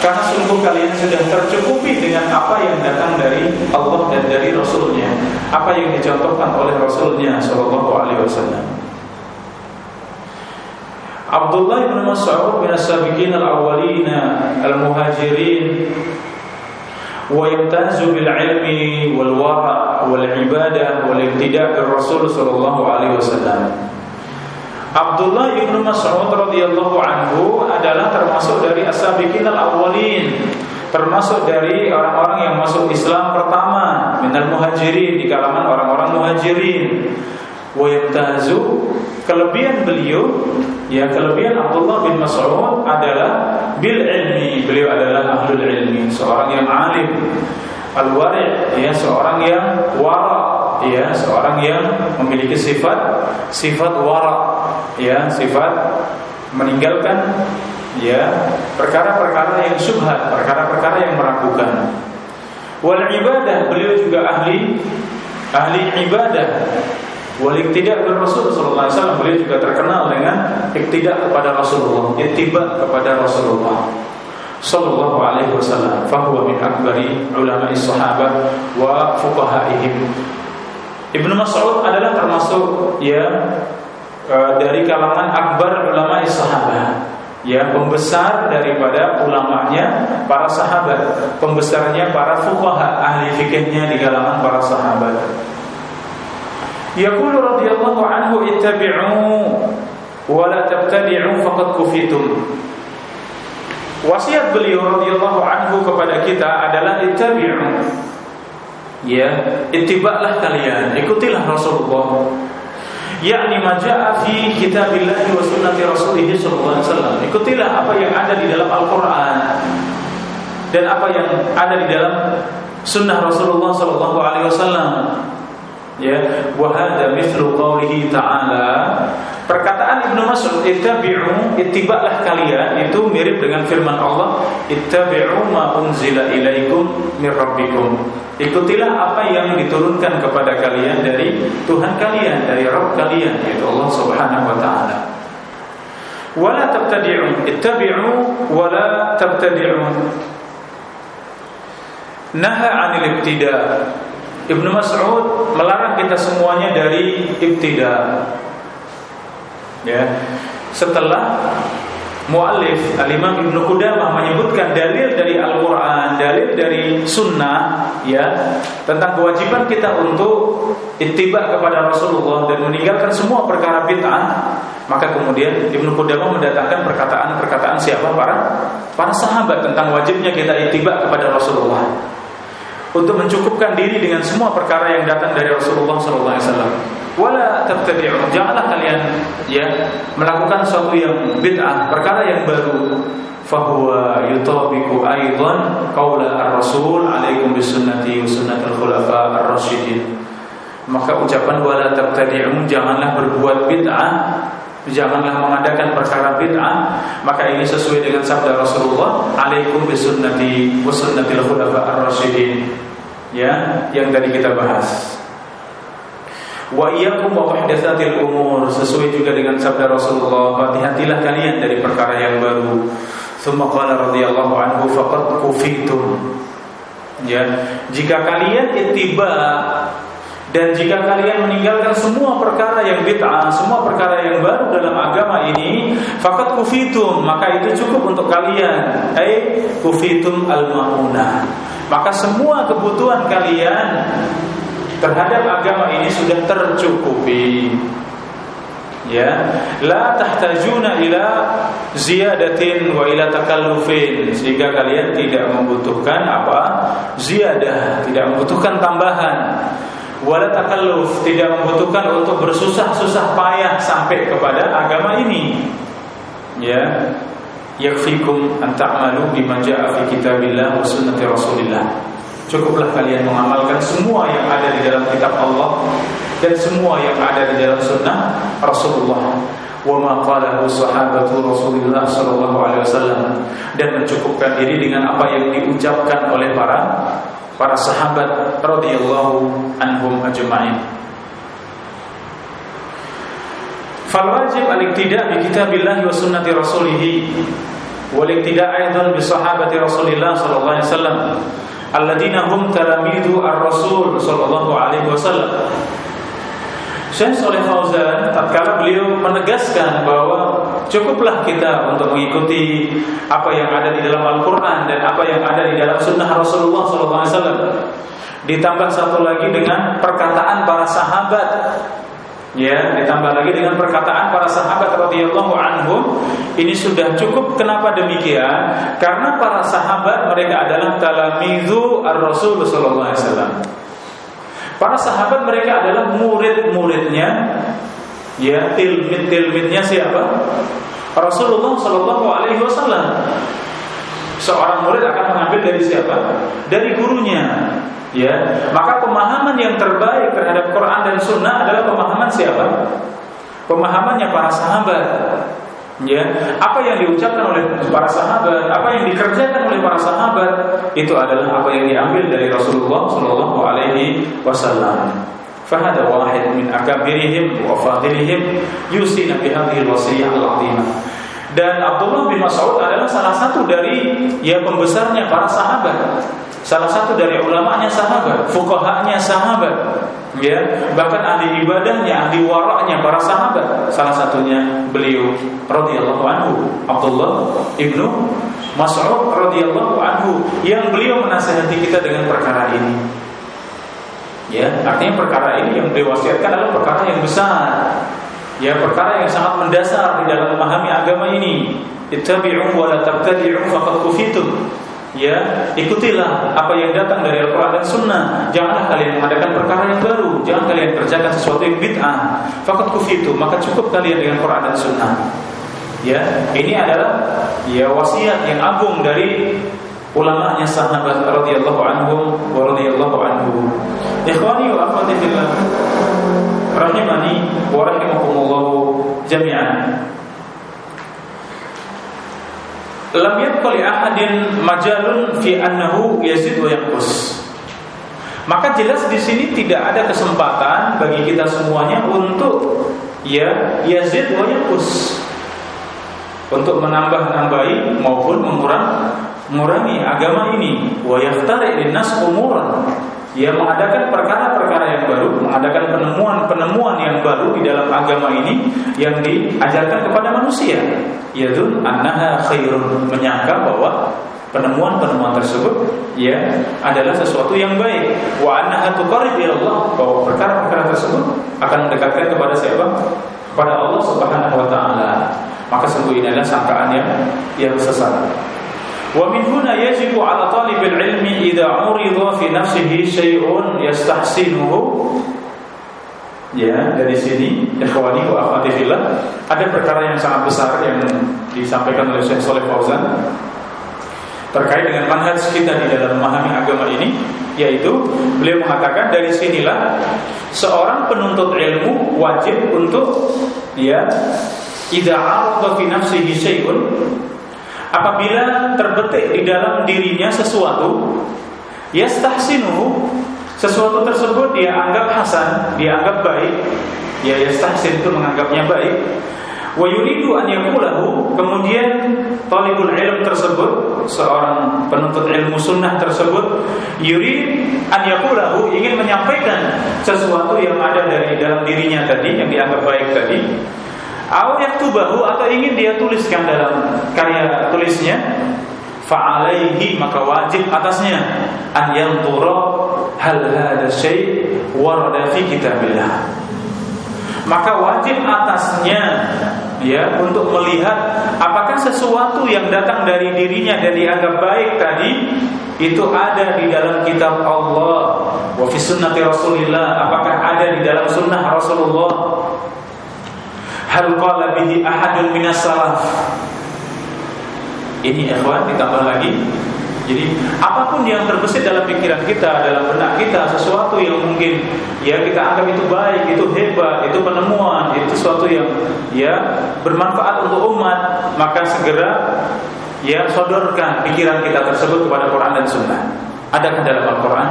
Karena sungguh kalian sudah tercukupi dengan apa yang datang dari Allah dan dari Rasulnya Apa yang dicontohkan oleh Rasulnya Sallallahu Alaihi Wasallam Abdullah bin Mas'ud bin as-sabiqin al-awwalin al-muhajirin wa yamtazu bil ilmi wal wara wal ibadah wal ibtida' bir Rasul sallallahu alaihi wasallam. Abdullah bin Mas'ud radhiyallahu anhu adalah termasuk dari as-sabiqin al-awwalin termasuk dari orang-orang yang masuk Islam pertama minal muhajirin di kalangan orang-orang muhajirin wa yamtazu kelebihan beliau Ya kelebihan Abdullah bin Mas'ud adalah bil ilmi. Beliau adalah ahlul ilmi, seorang yang alim. Al-wari' ya seorang yang wara, ya seorang yang memiliki sifat sifat wara, ya sifat meninggalkan ya perkara-perkara yang subhat, perkara-perkara yang meragukan. Wal ibadah beliau juga ahli ahli ibadah Wal tidak bil Rasul sallallahu alaihi wasallam. Beliau juga terkenal dengan iktidak kepada Rasulullah, ittiba kepada Rasulullah sallallahu alaihi wasallam. Fahuwa min akbari ulama sahabat wa fuqahaihim. Ibnu Mas'ud adalah termasuk ya dari kalangan akbar ulama sahabat. Ya pembesar daripada ulamanya para sahabat. Pembesarnya para fuqaha ahli fikihnya di kalangan para sahabat Yaqulu radhiyallahu anhu ittabi'u wa la tabtadi'u faqad kufitum. Wasiat beliau radhiyallahu anhu kepada kita adalah ittabi'u. Ya, ittiba'lah kalian, ikutilah Rasulullah. Yakni maja'a fi kitabillah wa sunnati rasulih sallallahu alaihi wasallam. Ikutilah apa yang ada di dalam Al-Qur'an dan apa yang ada di dalam sunnah Rasulullah sallallahu alaihi wasallam ya wa hadza mithlu qawlihi ta'ala. Perkataan Ibnu Mas'ud ittabi'u ittiba'lah kalian itu mirip dengan firman Allah ittabi'u ma unzila ilaikum mir rabbikum. Ikutilah apa yang diturunkan kepada kalian dari Tuhan kalian dari Rabb kalian yaitu Allah Subhanahu wa taala. Wala tabtadi'u ittabi'u wala tabtadi'u naha 'anil ibtida' Ibnu Mas'ud melarang kita semuanya dari ibtida. Ya. Setelah muallif Al-Imam Ibnu Qudamah menyebutkan dalil dari Al-Qur'an, dalil dari sunnah ya, tentang kewajiban kita untuk ittiba kepada Rasulullah dan meninggalkan semua perkara bid'ah, maka kemudian Ibnu Qudamah mendatangkan perkataan-perkataan siapa para para sahabat tentang wajibnya kita ittiba kepada Rasulullah untuk mencukupkan diri dengan semua perkara yang datang dari Rasulullah SAW. Wala tabtadi'u, janganlah kalian ya melakukan sesuatu yang bid'ah, perkara yang baru. Fahuwa yutabiqu aidan qaula ar-rasul alaikum bisunnati wa sunnatul khulafa ar-rasyidin. Maka ucapan wala tabtadi'u janganlah berbuat bid'ah Janganlah mengadakan perkara bid'ah Maka ini sesuai dengan sabda Rasulullah Alaikum bisunnati wa sunnatil khulafa ar-rasyidin Ya, yang tadi kita bahas Wa iyyakum wa muhdatsatil umur sesuai juga dengan sabda Rasulullah hati-hatilah kalian dari perkara yang baru Thumma qala radhiyallahu anhu faqad kufitum Ya, jika kalian ittiba dan jika kalian meninggalkan semua perkara yang bid'ah, semua perkara yang baru dalam agama ini, fakat kufitum, maka itu cukup untuk kalian. Ai kufitum al-mauna. Maka semua kebutuhan kalian terhadap agama ini sudah tercukupi. Ya, la tahtajuna ila ziyadatin wa ila takallufin. Sehingga kalian tidak membutuhkan apa? ziyadah, tidak membutuhkan tambahan. Wala takalluf. Tidak membutuhkan untuk bersusah-susah payah sampai kepada agama ini. Ya yakfikum an ta'malu bima ja'a fi kitabillah wa sunnati rasulillah. Cukuplah kalian mengamalkan semua yang ada di dalam kitab Allah dan semua yang ada di dalam sunnah Rasulullah. Wa ma qalahu sahabatu Rasulullah sallallahu alaihi wasallam. Dan mencukupkan diri dengan apa yang diucapkan oleh para para sahabat radhiyallahu anhum ajma'in. Fal wajib al-iqtida bi kitabillah wa sunnati rasulih wal iqtida aidan bi sahabati Rasulillah sallallahu alaihi wasallam alladzina hum talamidu ar-rasul sallallahu alaihi wasallam. Syekh Saleh Fauzan tatkala beliau menegaskan bahwa cukuplah kita untuk mengikuti apa yang ada di dalam Al-Qur'an dan apa yang ada di dalam sunnah Rasulullah sallallahu alaihi wasallam. Ditambah satu lagi dengan perkataan para sahabat Ya, ditambah lagi dengan perkataan para sahabat radhiyallahu anhum, ini sudah cukup. Kenapa demikian? Karena para sahabat mereka adalah talamizu ar-Rasul sallallahu alaihi wasallam. Para sahabat mereka adalah murid-muridnya ya, tilmid-tilmidnya siapa? Rasulullah sallallahu alaihi wasallam. Seorang murid akan mengambil dari siapa? Dari gurunya ya. Maka pemahaman yang terbaik terhadap Quran dan Sunnah adalah pemahaman siapa? Pemahamannya para sahabat. Ya. Apa yang diucapkan oleh para sahabat apa yang dikerjakan oleh para sahabat itu adalah apa yang diambil dari Rasulullah Shallallahu Alaihi Wasallam. Wahid min akabirihim wa fadilihim. Yusina bihadhihi al-wasiyah al-'azimah dan Abdullah bin Mas'ud adalah salah satu dari ya pembesarnya para sahabat Salah satu dari ulamanya sahabat, fuqahanya sahabat, ya, bahkan ahli ibadahnya, ahli waraknya para sahabat. Salah satunya beliau radhiyallahu anhu, Abdullah ibnu Mas'ud radhiyallahu anhu yang beliau menasihati kita dengan perkara ini. Ya, artinya perkara ini yang diwasiatkan adalah perkara yang besar. Ya, perkara yang sangat mendasar di dalam memahami agama ini. Ittabi'u wa la tabtadi'u faqad kufitum. Ya ikutilah apa yang datang dari Al-Quran dan Sunnah. Janganlah kalian mengadakan perkara yang baru. Jangan kalian kerjakan sesuatu yang bid'ah. Fakat kufitu maka cukup kalian dengan Quran dan Sunnah. Ya ini adalah ya wasiat yang agung dari ulamanya sahabat radhiyallahu anhum wa radhiyallahu anhu. Ikhwani wa akhwati fillah rahimani wa rahimakumullah jami'an lam yabqa li ahadin majalun fi annahu yazid wa yanqus. Maka jelas di sini tidak ada kesempatan bagi kita semuanya untuk ya yazid wa yanqus. Untuk menambah-nambahi maupun mengurang mengurangi agama ini wa yaftari linnas umuran ia mengadakan perkara-perkara yang baru, mengadakan penemuan-penemuan yang baru di dalam agama ini yang diajarkan kepada manusia. Yaitu annaha khairun, menyangka bahwa penemuan-penemuan tersebut ya adalah sesuatu yang baik. Wa annaha tuqarrib Allah, bahwa perkara-perkara tersebut akan mendekatkan kepada siapa? Kepada Allah Subhanahu wa taala. Maka sungguh ini adalah sangkaan yang yang sesat. Wa min huna yajibu ala talibil ilmi idza urida fi nafsihi syai'un yastahsinuhu Ya, dari sini. Ikhwani wa akhwati fillah, ada perkara yang sangat besar yang disampaikan oleh Syekh Saleh Fauzan terkait dengan manhaj kita di dalam memahami agama ini yaitu beliau mengatakan dari sinilah seorang penuntut ilmu wajib untuk ya idza arada fi nafsihi syai'un apabila terbetik di dalam dirinya sesuatu yastahsinu sesuatu tersebut dia anggap hasan, dia anggap baik, ya yastahsin itu menganggapnya baik. Wa yuridu an yaqulahu, kemudian talibul ilm tersebut, seorang penuntut ilmu sunnah tersebut, yurid an yaqulahu ingin menyampaikan sesuatu yang ada dari dalam dirinya tadi yang dianggap baik tadi, Au yaktubahu atau ingin dia tuliskan dalam karya tulisnya fa'alaihi maka wajib atasnya an yanzura hal hadha syai' warada fi kitabillah. Maka wajib atasnya ya untuk melihat apakah sesuatu yang datang dari dirinya dan dianggap baik tadi itu ada di dalam kitab Allah. Wa fi sunnati Rasulillah apakah ada di dalam sunnah Rasulullah? Hal qala bihi ahadun minas salaf ini ikhwan ditambah lagi Jadi apa pun yang terbesit dalam pikiran kita, dalam benak kita, sesuatu yang mungkin ya kita anggap itu baik, itu hebat, itu penemuan, itu sesuatu yang ya bermanfaat untuk umat, maka segera ya sodorkan pikiran kita tersebut kepada Quran dan Sunnah. Adakah dalam Al-Quran?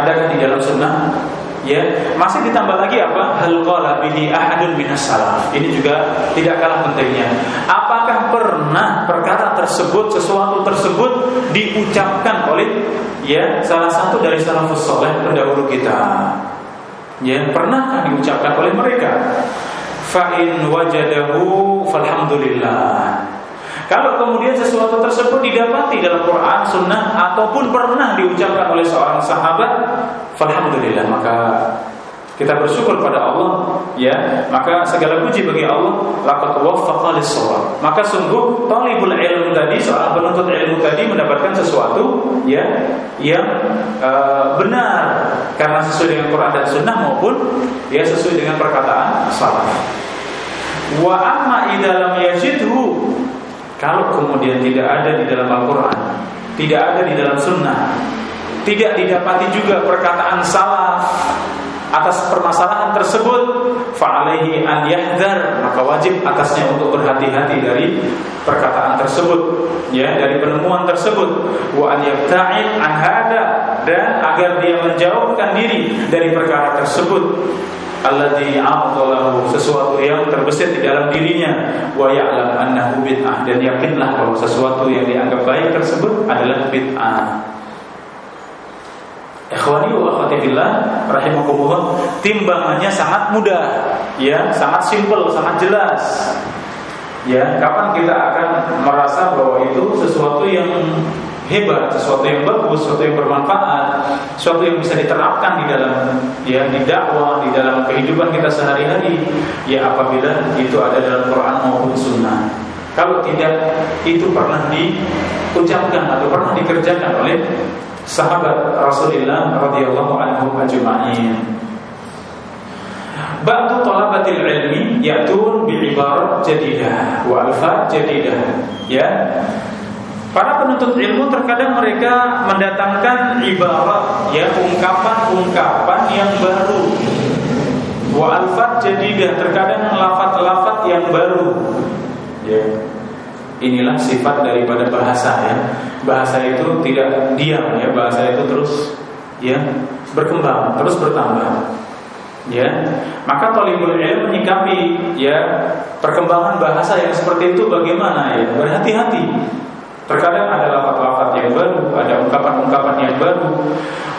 Adakah di dalam Sunnah? Ya masih ditambah lagi apa? Hal qala bihi ahadun minas salaf ini juga tidak kalah pentingnya. Apakah pernah perkara tersebut sesuatu tersebut diucapkan oleh ya salah satu dari salafus saleh pendahulu kita? Ya pernahkah diucapkan oleh mereka? Fa in wajadahu falhamdulillah kalau kemudian sesuatu tersebut didapati dalam Quran, Sunnah ataupun pernah diucapkan oleh seorang sahabat, alhamdulillah maka kita bersyukur pada Allah ya. Maka segala puji bagi Allah maka sungguh talibul ilmu tadi seorang penuntut ilmu tadi mendapatkan sesuatu ya yang uh, benar. Karena sesuai dengan Quran dan Sunnah maupun ya sesuai dengan perkataan salaf. Wa amma idza lam yajidhu kalau kemudian tidak ada di dalam Al-Quran Tidak ada di dalam Sunnah Tidak didapati juga perkataan salaf Atas permasalahan tersebut Fa'alaihi an yahdar Maka wajib atasnya untuk berhati-hati dari perkataan tersebut ya Dari penemuan tersebut. Wa an an hada Dan agar dia menjauhkan diri dari perkara tersebut alladzi a'talahu sesuatu yang terbesit di dalam dirinya. Wa ya'lam annahu bid'ah. Dan yakinlah bahwa sesuatu yang dianggap baik tersebut adalah bid'ah. Ikhwani wa akhwati fillah rahimakumullah timbangannya sangat mudah ya sangat simpel sangat jelas. Ya kapan kita akan merasa bahwa itu sesuatu yang hebat, sesuatu yang bagus, sesuatu yang bermanfaat, sesuatu yang bisa diterapkan di dalam ya di dakwah, di dalam kehidupan kita sehari-hari, ya apabila itu ada dalam Quran maupun Sunnah. Kalau tidak, itu pernah diucapkan atau pernah dikerjakan oleh sahabat Rasulullah radhiyallahu anhu ajma'in. Ba'du talabatil ilmi ya'tun bi ibarat jadidah wa alfat jadidah. Ya. Para penuntut ilmu terkadang mereka mendatangkan ibarat ya ungkapan-ungkapan yang baru. Wa alfat jadidah terkadang lafat-lafat yang baru. Ya. Inilah sifat daripada bahasa ya. Bahasa itu tidak diam ya, bahasa itu terus ya berkembang, terus bertambah. Ya, maka talibul ilm menyikapi ya perkembangan bahasa yang seperti itu bagaimana ya? Berhati-hati Terkadang ada lafaz-lafaz yang baru, ada ungkapan-ungkapan yang baru.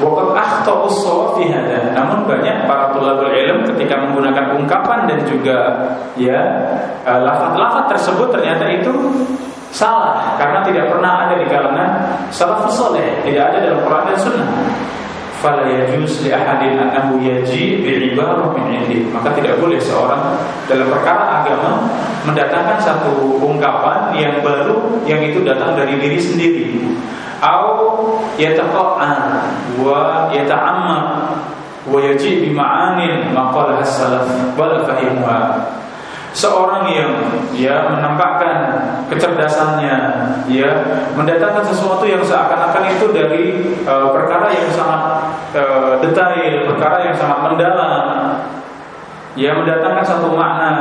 Waqad akhtau fi. Namun banyak para tulabul ilm ketika menggunakan ungkapan dan juga ya eh, lafaz-lafaz tersebut ternyata itu salah karena tidak pernah ada di kalangan salafus saleh, tidak ada dalam Quran dan Sunnah fala yajuz li ahadin annahu yaji bi ibarah min indi maka tidak boleh seorang dalam perkara agama mendatangkan satu ungkapan yang baru yang itu datang dari diri sendiri. Au yataqa'an wa yata'ammad wa yaji bi ma'anin maqalah salaf wala fahimuha seorang yang ya menampakkan kecerdasannya ya mendatangkan sesuatu yang seakan-akan itu dari uh, perkara yang sangat uh, detail perkara yang sangat mendalam. Ya mendatangkan satu makna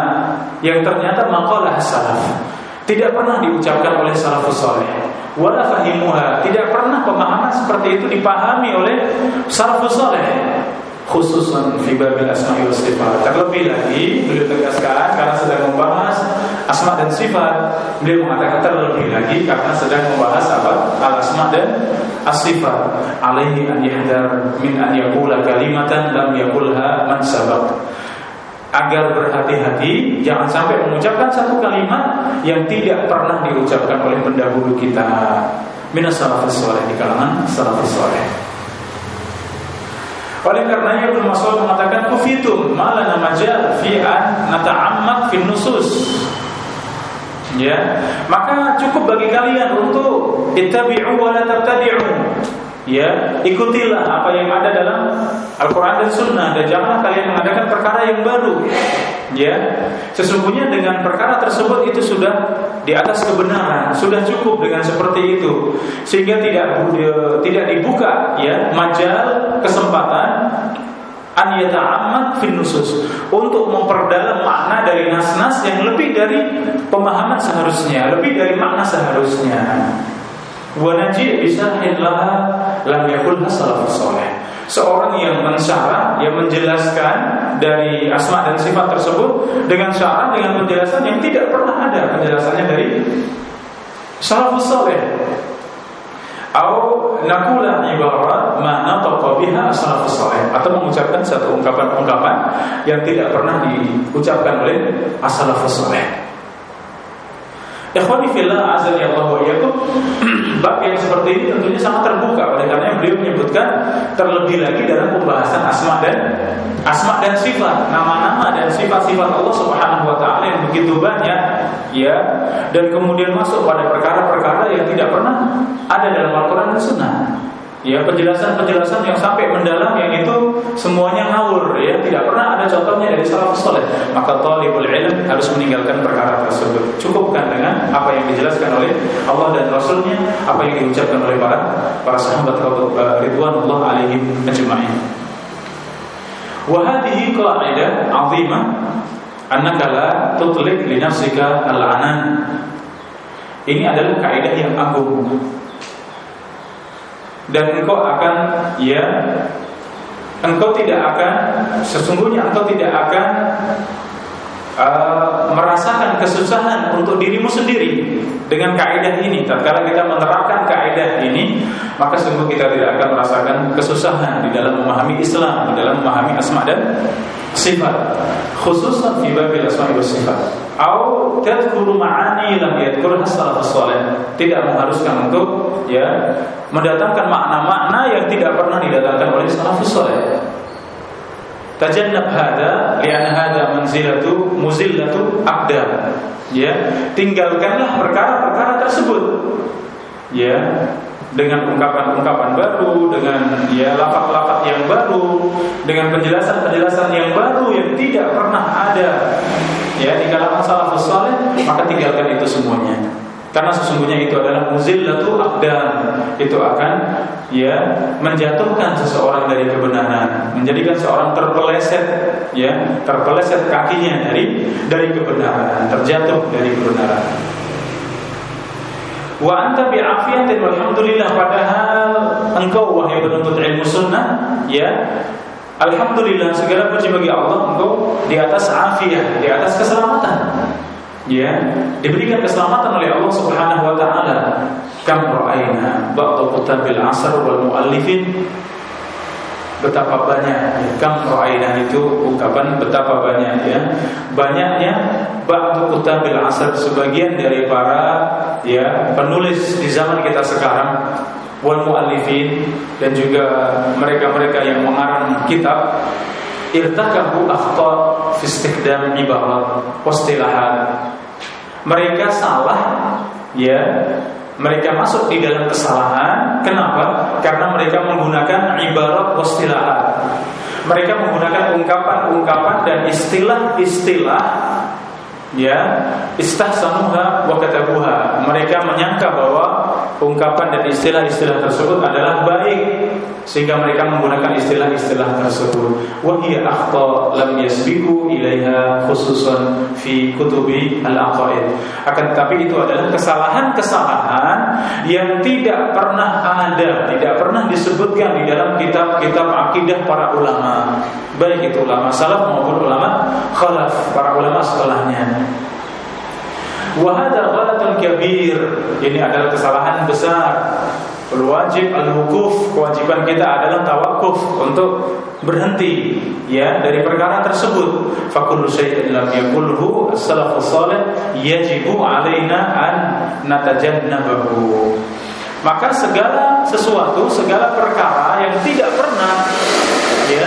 yang ternyata maqalah salaf. Tidak pernah diucapkan oleh salafus saleh. Wala fahimuha. Tidak pernah pemahaman seperti itu dipahami oleh salafus saleh khususan fi babil asma'i was sifat. Terlebih lagi beliau tegaskan karena sedang membahas asma dan sifat, beliau mengatakan terlebih lagi karena sedang membahas apa? Al asma dan as sifat. Alaihi an yahdar min an yaqula kalimatan lam yaqulha man sabaq. Agar berhati-hati jangan sampai mengucapkan satu kalimat yang tidak pernah diucapkan oleh pendahulu kita. Minas saleh di kalangan salafus saleh. Oleh karenanya Ibnu Mas'ud mengatakan kufitum malana majal fi an nata'ammat fi nusus. Ya, maka cukup bagi kalian untuk ittabi'u wa la tabtadi'u. Ya, ikutilah apa yang ada dalam Al-Quran dan Sunnah dan janganlah kalian mengadakan perkara yang baru. Ya, sesungguhnya dengan perkara tersebut itu sudah di atas kebenaran, sudah cukup dengan seperti itu, sehingga tidak tidak dibuka ya majal kesempatan an yata'ammad fin nusus. Untuk memperdalam makna dari nas-nas yang lebih dari pemahaman seharusnya, lebih dari makna seharusnya wa naji bisyarhillaha lam yakul salafus saleh. Seorang yang mensyarah, yang menjelaskan dari asma dan sifat tersebut dengan syarah dengan penjelasan yang tidak pernah ada penjelasannya dari salafus saleh. Atau nakula ibarat mana biha salafus saleh atau mengucapkan satu ungkapan-ungkapan yang tidak pernah diucapkan oleh as-salafus. Ikhwani fillah azan ya Allah wa Bab yang seperti ini tentunya sangat terbuka. Oleh karena beliau menyebutkan terlebih lagi dalam pembahasan asma dan asma dan sifat, nama-nama dan sifat-sifat Allah Subhanahu wa taala yang begitu banyak ya. Dan kemudian masuk pada perkara-perkara yang tidak pernah ada dalam Al-Qur'an dan Sunnah. Ya penjelasan-penjelasan yang sampai mendalam yang itu semuanya ngawur ya tidak pernah ada contohnya dari salafus saleh. Maka talibul ilm harus meninggalkan perkara tersebut. Cukupkan dengan apa yang dijelaskan oleh Allah dan Rasulnya, apa yang diucapkan oleh para para sahabat uh, ridwanullah alaihim ajma'in. Wa hadhihi qa'idah 'azimah annaka la tutlik li nafsika al-anan. Ini adalah kaidah yang agung dan engkau akan ya engkau tidak akan sesungguhnya engkau tidak akan uh, merasakan kesusahan untuk dirimu sendiri dengan kaidah ini. Tatkala kita menerapkan kaidah ini, maka sungguh kita tidak akan merasakan kesusahan di dalam memahami Islam, di dalam memahami asma dan sifat. Khususan fi babil asma wa sifat. Atau tadhkuru ma'ani lam yadhkurha salafus salih. Tidak mengharuskan untuk ya mendatangkan makna-makna yang tidak pernah didatangkan oleh salafus salih tajannab hada lian hada manzilatu muzillatu aqdam ya tinggalkanlah perkara-perkara tersebut. Ya dengan ungkapan-ungkapan baru, dengan ya lafaz-lafaz yang baru, dengan penjelasan-penjelasan yang baru yang tidak pernah ada. Ya di kalangan salafus saleh, maka tinggalkan itu semuanya. Karena sesungguhnya itu adalah muzillatu aqdam. Itu akan ya menjatuhkan seseorang dari kebenaran, menjadikan seorang terpeleset ya, terpeleset kakinya dari dari kebenaran, terjatuh dari kebenaran. Wa anta bi'afiyatin walhamdulillah padahal engkau wahai penuntut ilmu sunnah ya Alhamdulillah segala puji bagi Allah engkau di atas afiat, di atas keselamatan. Ya, diberikan keselamatan oleh Allah Subhanahu wa taala. Kam ra'ayna ba'd kutabil asr wal muallifin betapa banyak ya, kam ra'ayna itu ungkapan betapa banyak ya banyaknya ba'du kutabil asr sebagian dari para ya penulis di zaman kita sekarang wal muallifin dan juga mereka-mereka yang mengarang kitab irtakabu akhta fi istiqdam ibarat wastilahat mereka salah ya mereka masuk di dalam kesalahan. Kenapa? Karena mereka menggunakan ibarat wastilahat. Mereka menggunakan ungkapan-ungkapan dan istilah-istilah ya istahsanuha wa katabuha mereka menyangka bahwa ungkapan dan istilah-istilah tersebut adalah baik sehingga mereka menggunakan istilah-istilah tersebut. Wa hiya akhta lam yasbiqu ilaiha khususan fi kutubi al-aqaid. Akan tetapi itu adalah kesalahan-kesalahan yang tidak pernah ada tidak pernah disebutkan di dalam kitab-kitab akidah para ulama. Baik itu ulama salaf maupun ulama khalaf para ulama setelahnya Wahada ghalatun kabir. Ini adalah kesalahan besar. Wajib al-wukuf, kewajiban kita adalah tawakuf untuk berhenti ya dari perkara tersebut. Fakullu syai'in lam yaqulhu as-salafus salih yajibu alaina an natajannabahu. Maka segala sesuatu, segala perkara yang tidak pernah ya,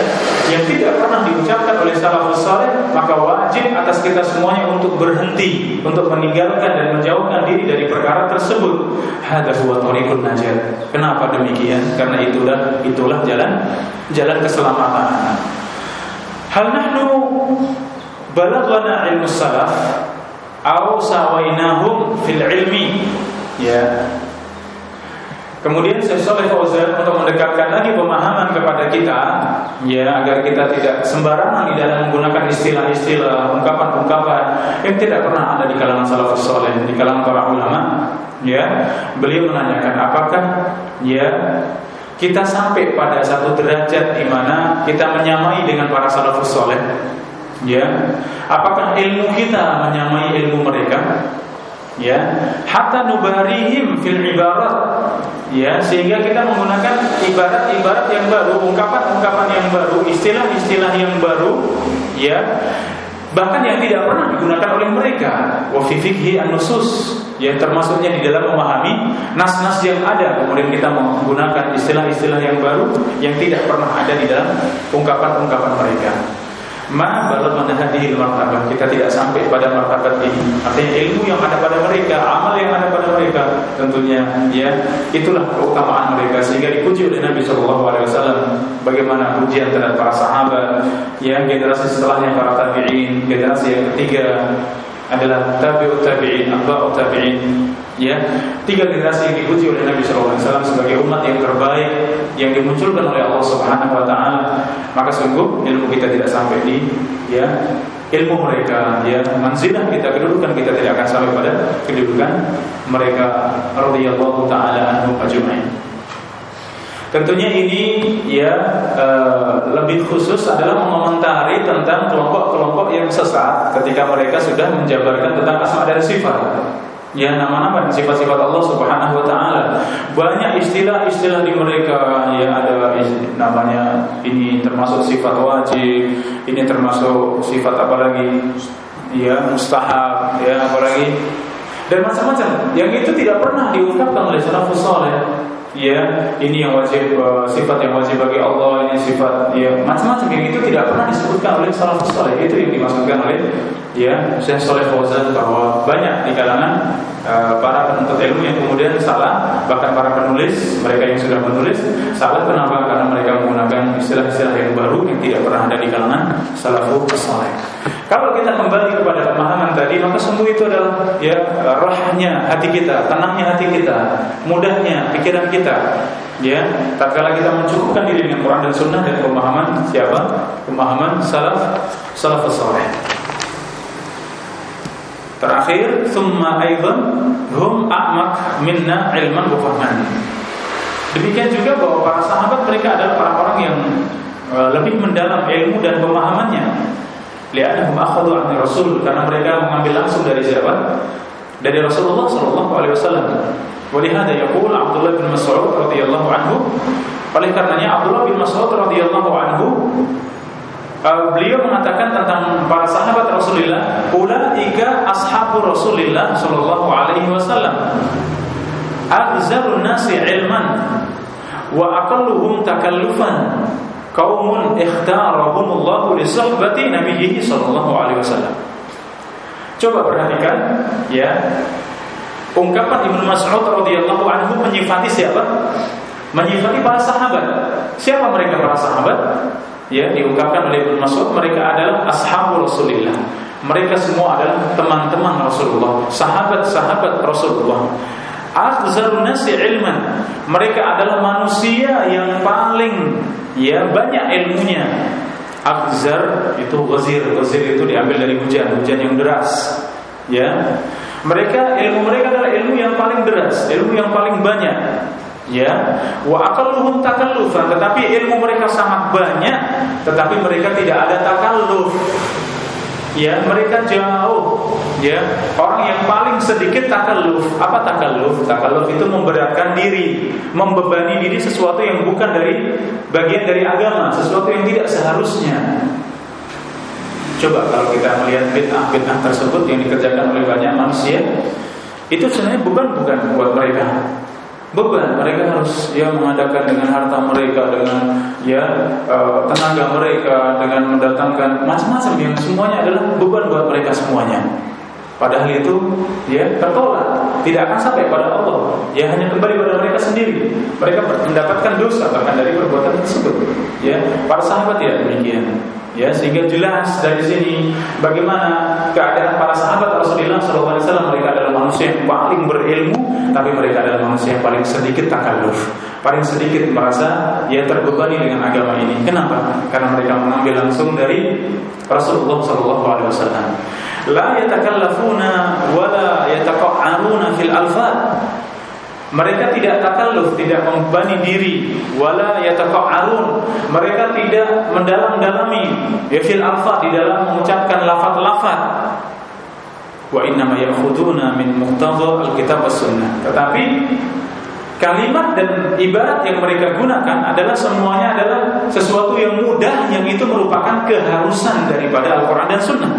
yang tidak pernah diucapkan oleh salafus saleh, maka wajib atas kita semuanya untuk berhenti, untuk meninggalkan dan menjauhkan diri dari perkara tersebut. Hada huwa tariqun najat. Kenapa demikian? Karena itulah itulah jalan jalan keselamatan. Hal nahnu balaghana ilmu salaf au sawainahum fil ilmi ya Kemudian Syekh Saleh Fauzan untuk mendekatkan lagi pemahaman kepada kita ya agar kita tidak sembarangan di dalam menggunakan istilah-istilah, ungkapan-ungkapan yang tidak pernah ada di kalangan salafus saleh, di kalangan para ulama, ya. Beliau menanyakan apakah ya kita sampai pada satu derajat di mana kita menyamai dengan para salafus saleh? Ya. Apakah ilmu kita menyamai ilmu mereka? Ya. Hatta nubarihim fil ibarat. Ya sehingga kita menggunakan ibarat-ibarat yang baru ungkapan-ungkapan yang baru istilah-istilah yang baru ya. Bahkan yang tidak pernah digunakan oleh mereka. Wa fi fikhi an-nusus. Yang termasuknya di dalam memahami nas-nas yang ada. Kemudian kita menggunakan istilah-istilah yang baru yang tidak pernah ada di dalam ungkapan-ungkapan mereka ma balagha hadhihi martabah kita tidak sampai pada martabat ini. Artinya ilmu yang ada pada mereka amal yang ada pada mereka tentunya ya itulah keutamaan mereka. Sehingga dipuji oleh Nabi Shallallahu alaihi wasallam bagaimana pujian terhadap para sahabat ya generasi setelahnya para tabi'in. Generasi yang ketiga adalah tabi'ut tabi'in, atba'ut tabi'in. Ya, tiga generasi yang dipuji oleh Nabi SAW sebagai umat yang terbaik yang dimunculkan oleh Allah Subhanahu Wa Taala. Maka sungguh ilmu kita tidak sampai di ya ilmu mereka ya manzilah kita kedudukan kita tidak akan sampai pada kedudukan mereka radhiyallahu taala anhum ajma'in. Tentunya ini ya e, lebih khusus adalah mengomentari tentang kelompok-kelompok yang sesat ketika mereka sudah menjabarkan tentang asma dan sifat. Ya nama-nama sifat-sifat Allah Subhanahu wa taala. Banyak istilah-istilah di mereka ya ada namanya ini termasuk sifat wajib, ini termasuk sifat apa lagi? Ya mustahab, ya apalagi dan macam-macam. Yang itu tidak pernah diungkapkan oleh salafus saleh ya ini yang wajib uh, sifat yang wajib bagi Allah ini sifat ya macam-macam yang itu tidak pernah disebutkan oleh salafus saleh itu yang dimaksudkan oleh ya Syekh Saleh Fauzan bahwa banyak di kalangan uh, para penuntut ilmu yang kemudian salah bahkan para penulis mereka yang sudah menulis salah. Kenapa? Karena mereka menggunakan istilah-istilah yang baru yang tidak pernah ada di kalangan salafus saleh kalau kita kembali kepada pemahaman tadi, maka sungguh itu adalah ya rohnya hati kita, tenangnya hati kita, mudahnya pikiran kita. Ya, tatkala kita mencukupkan diri dengan Quran dan Sunnah dan pemahaman siapa? Pemahaman salaf salafus saleh. Terakhir, summa aidan hum a'mak minna ilman wa. Demikian juga bahwa para sahabat mereka adalah orang-orang yang eh, lebih mendalam ilmu dan pemahamannya li'annahum akhadhu 'an Rasul karena mereka mengambil langsung dari siapa? Dari Rasulullah sallallahu alaihi wasallam. Walihada yaqul Abdullah bin Mas'ud radhiyallahu anhu oleh karenanya Abdullah bin Mas'ud radhiyallahu anhu uh, beliau mengatakan tentang para sahabat Rasulullah, ulaika ashabu Rasulullah sallallahu alaihi wasallam. Aghzarun nasi ilman wa aqalluhum takallufan kaumun ikhtarahumullahu li suhbati nabiyhi sallallahu alaihi wasallam. Coba perhatikan ya. Ungkapan Ibnu Mas'ud radhiyallahu anhu menyifati siapa? Menyifati para sahabat. Siapa mereka para sahabat? Ya, diungkapkan oleh Ibnu Mas'ud mereka adalah ashabu Rasulillah. Mereka semua adalah teman-teman Rasulullah, sahabat-sahabat Rasulullah. Arzarun nasi ilman. Mereka adalah manusia yang paling ya banyak ilmunya. Akzar itu ghazir, ghazir itu diambil dari hujan, hujan yang deras. Ya. Mereka ilmu mereka adalah ilmu yang paling deras, ilmu yang paling banyak. Ya, wa aqalluhum takallufan, tetapi ilmu mereka sangat banyak, tetapi mereka tidak ada takalluf ya mereka jauh ya orang yang paling sedikit takalluf apa takalluf takalluf itu memberatkan diri membebani diri sesuatu yang bukan dari bagian dari agama sesuatu yang tidak seharusnya. Coba kalau kita melihat bid'ah bid'ah tersebut yang dikerjakan oleh banyak manusia itu sebenarnya bukan bukan buat mereka. Beban mereka harus ya mengadakan dengan harta mereka dengan ya uh, tenaga mereka dengan mendatangkan macam-macam yang semuanya adalah beban buat mereka semuanya padahal itu ya tertolak. Tidak akan sampai pada Allah. Ya hanya kembali pada mereka sendiri. Mereka mendapatkan dosa bahkan dari perbuatan tersebut. Ya para sahabat tidak demikian ya sehingga jelas dari sini bagaimana keadaan para sahabat Rasulullah SAW mereka adalah manusia yang paling berilmu tapi mereka adalah manusia yang paling sedikit takalluf paling sedikit merasa ya terbebani dengan agama ini. Kenapa? Karena mereka mengambil langsung dari Rasulullah SAW la yatakallafuna wala yataqa'aruna fil alfat mereka tidak takalluf, tidak membani diri, wala yataqa'arun. Mereka tidak mendalam-dalami ya fil alfa di dalam mengucapkan lafaz-lafaz. Wa inna ma ya'khuduna min muqtadha alkitab was sunnah. Tetapi kalimat dan ibarat yang mereka gunakan adalah semuanya adalah sesuatu yang mudah yang itu merupakan keharusan daripada Al-Qur'an dan Sunnah.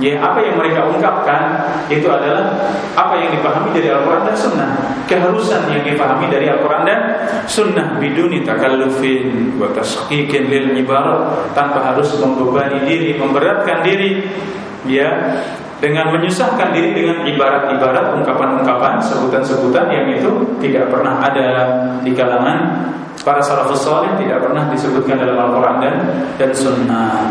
Ya, apa yang mereka ungkapkan itu adalah apa yang dipahami dari Al-Quran dan Sunnah. Keharusan yang dipahami dari Al-Quran dan Sunnah biduni takallufin wa tasqiqin lil ibarat tanpa harus membebani diri, memberatkan diri ya dengan menyusahkan diri dengan ibarat-ibarat, ungkapan-ungkapan, sebutan-sebutan yang itu tidak pernah ada di kalangan para salafus saleh, tidak pernah disebutkan dalam Al-Quran dan dan Sunnah.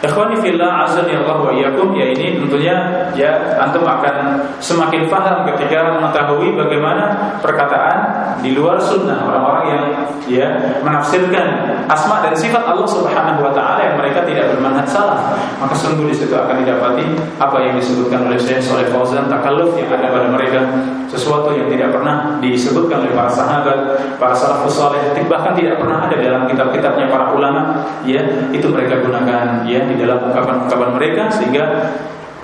Ikhwani fillah azani Allah wa iyyakum. Ya ini tentunya ya antum akan semakin paham ketika mengetahui bagaimana perkataan di luar sunnah orang-orang yang ya menafsirkan asma dan sifat Allah Subhanahu wa taala yang mereka tidak bermanhaj salah. Maka sungguh di situ akan didapati apa yang disebutkan oleh Syekh Saleh Fauzan takalluf yang ada pada mereka sesuatu yang tidak pernah disebutkan oleh para sahabat para salafus saleh bahkan tidak pernah ada dalam kitab-kitabnya para ulama ya itu mereka gunakan ya di dalam ungkapan-ungkapan mereka sehingga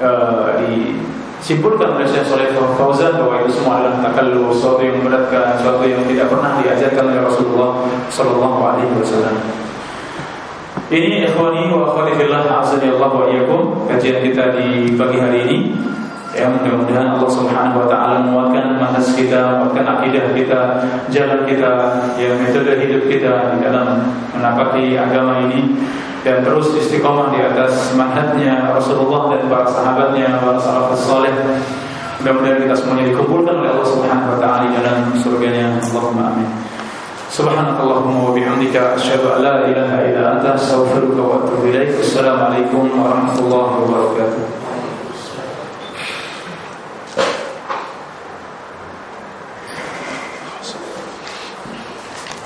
uh, disimpulkan oleh Syekh Saleh Fauzan bahwa itu semua adalah takalluf sesuatu yang memberatkan, sesuatu yang tidak pernah diajarkan oleh Rasulullah sallallahu alaihi wasallam. Ini ikhwani wa akhwati fillah wa wa iyyakum kajian kita di pagi hari ini Ya mudah-mudahan Allah Subhanahu wa taala menguatkan manhaj kita, menguatkan akidah kita, jalan kita, ya metode hidup kita di dalam menapaki agama ini dan terus istiqomah di atas manhajnya Rasulullah dan para sahabatnya, para salafus saleh. Mudah-mudahan kita semuanya dikumpulkan oleh Allah Subhanahu wa taala di dalam surganya. Allahumma amin. Subhanakallahumma wa bihamdika asyhadu an la ilaha illa anta astaghfiruka wa atubu ilaik. Assalamualaikum warahmatullahi wabarakatuh.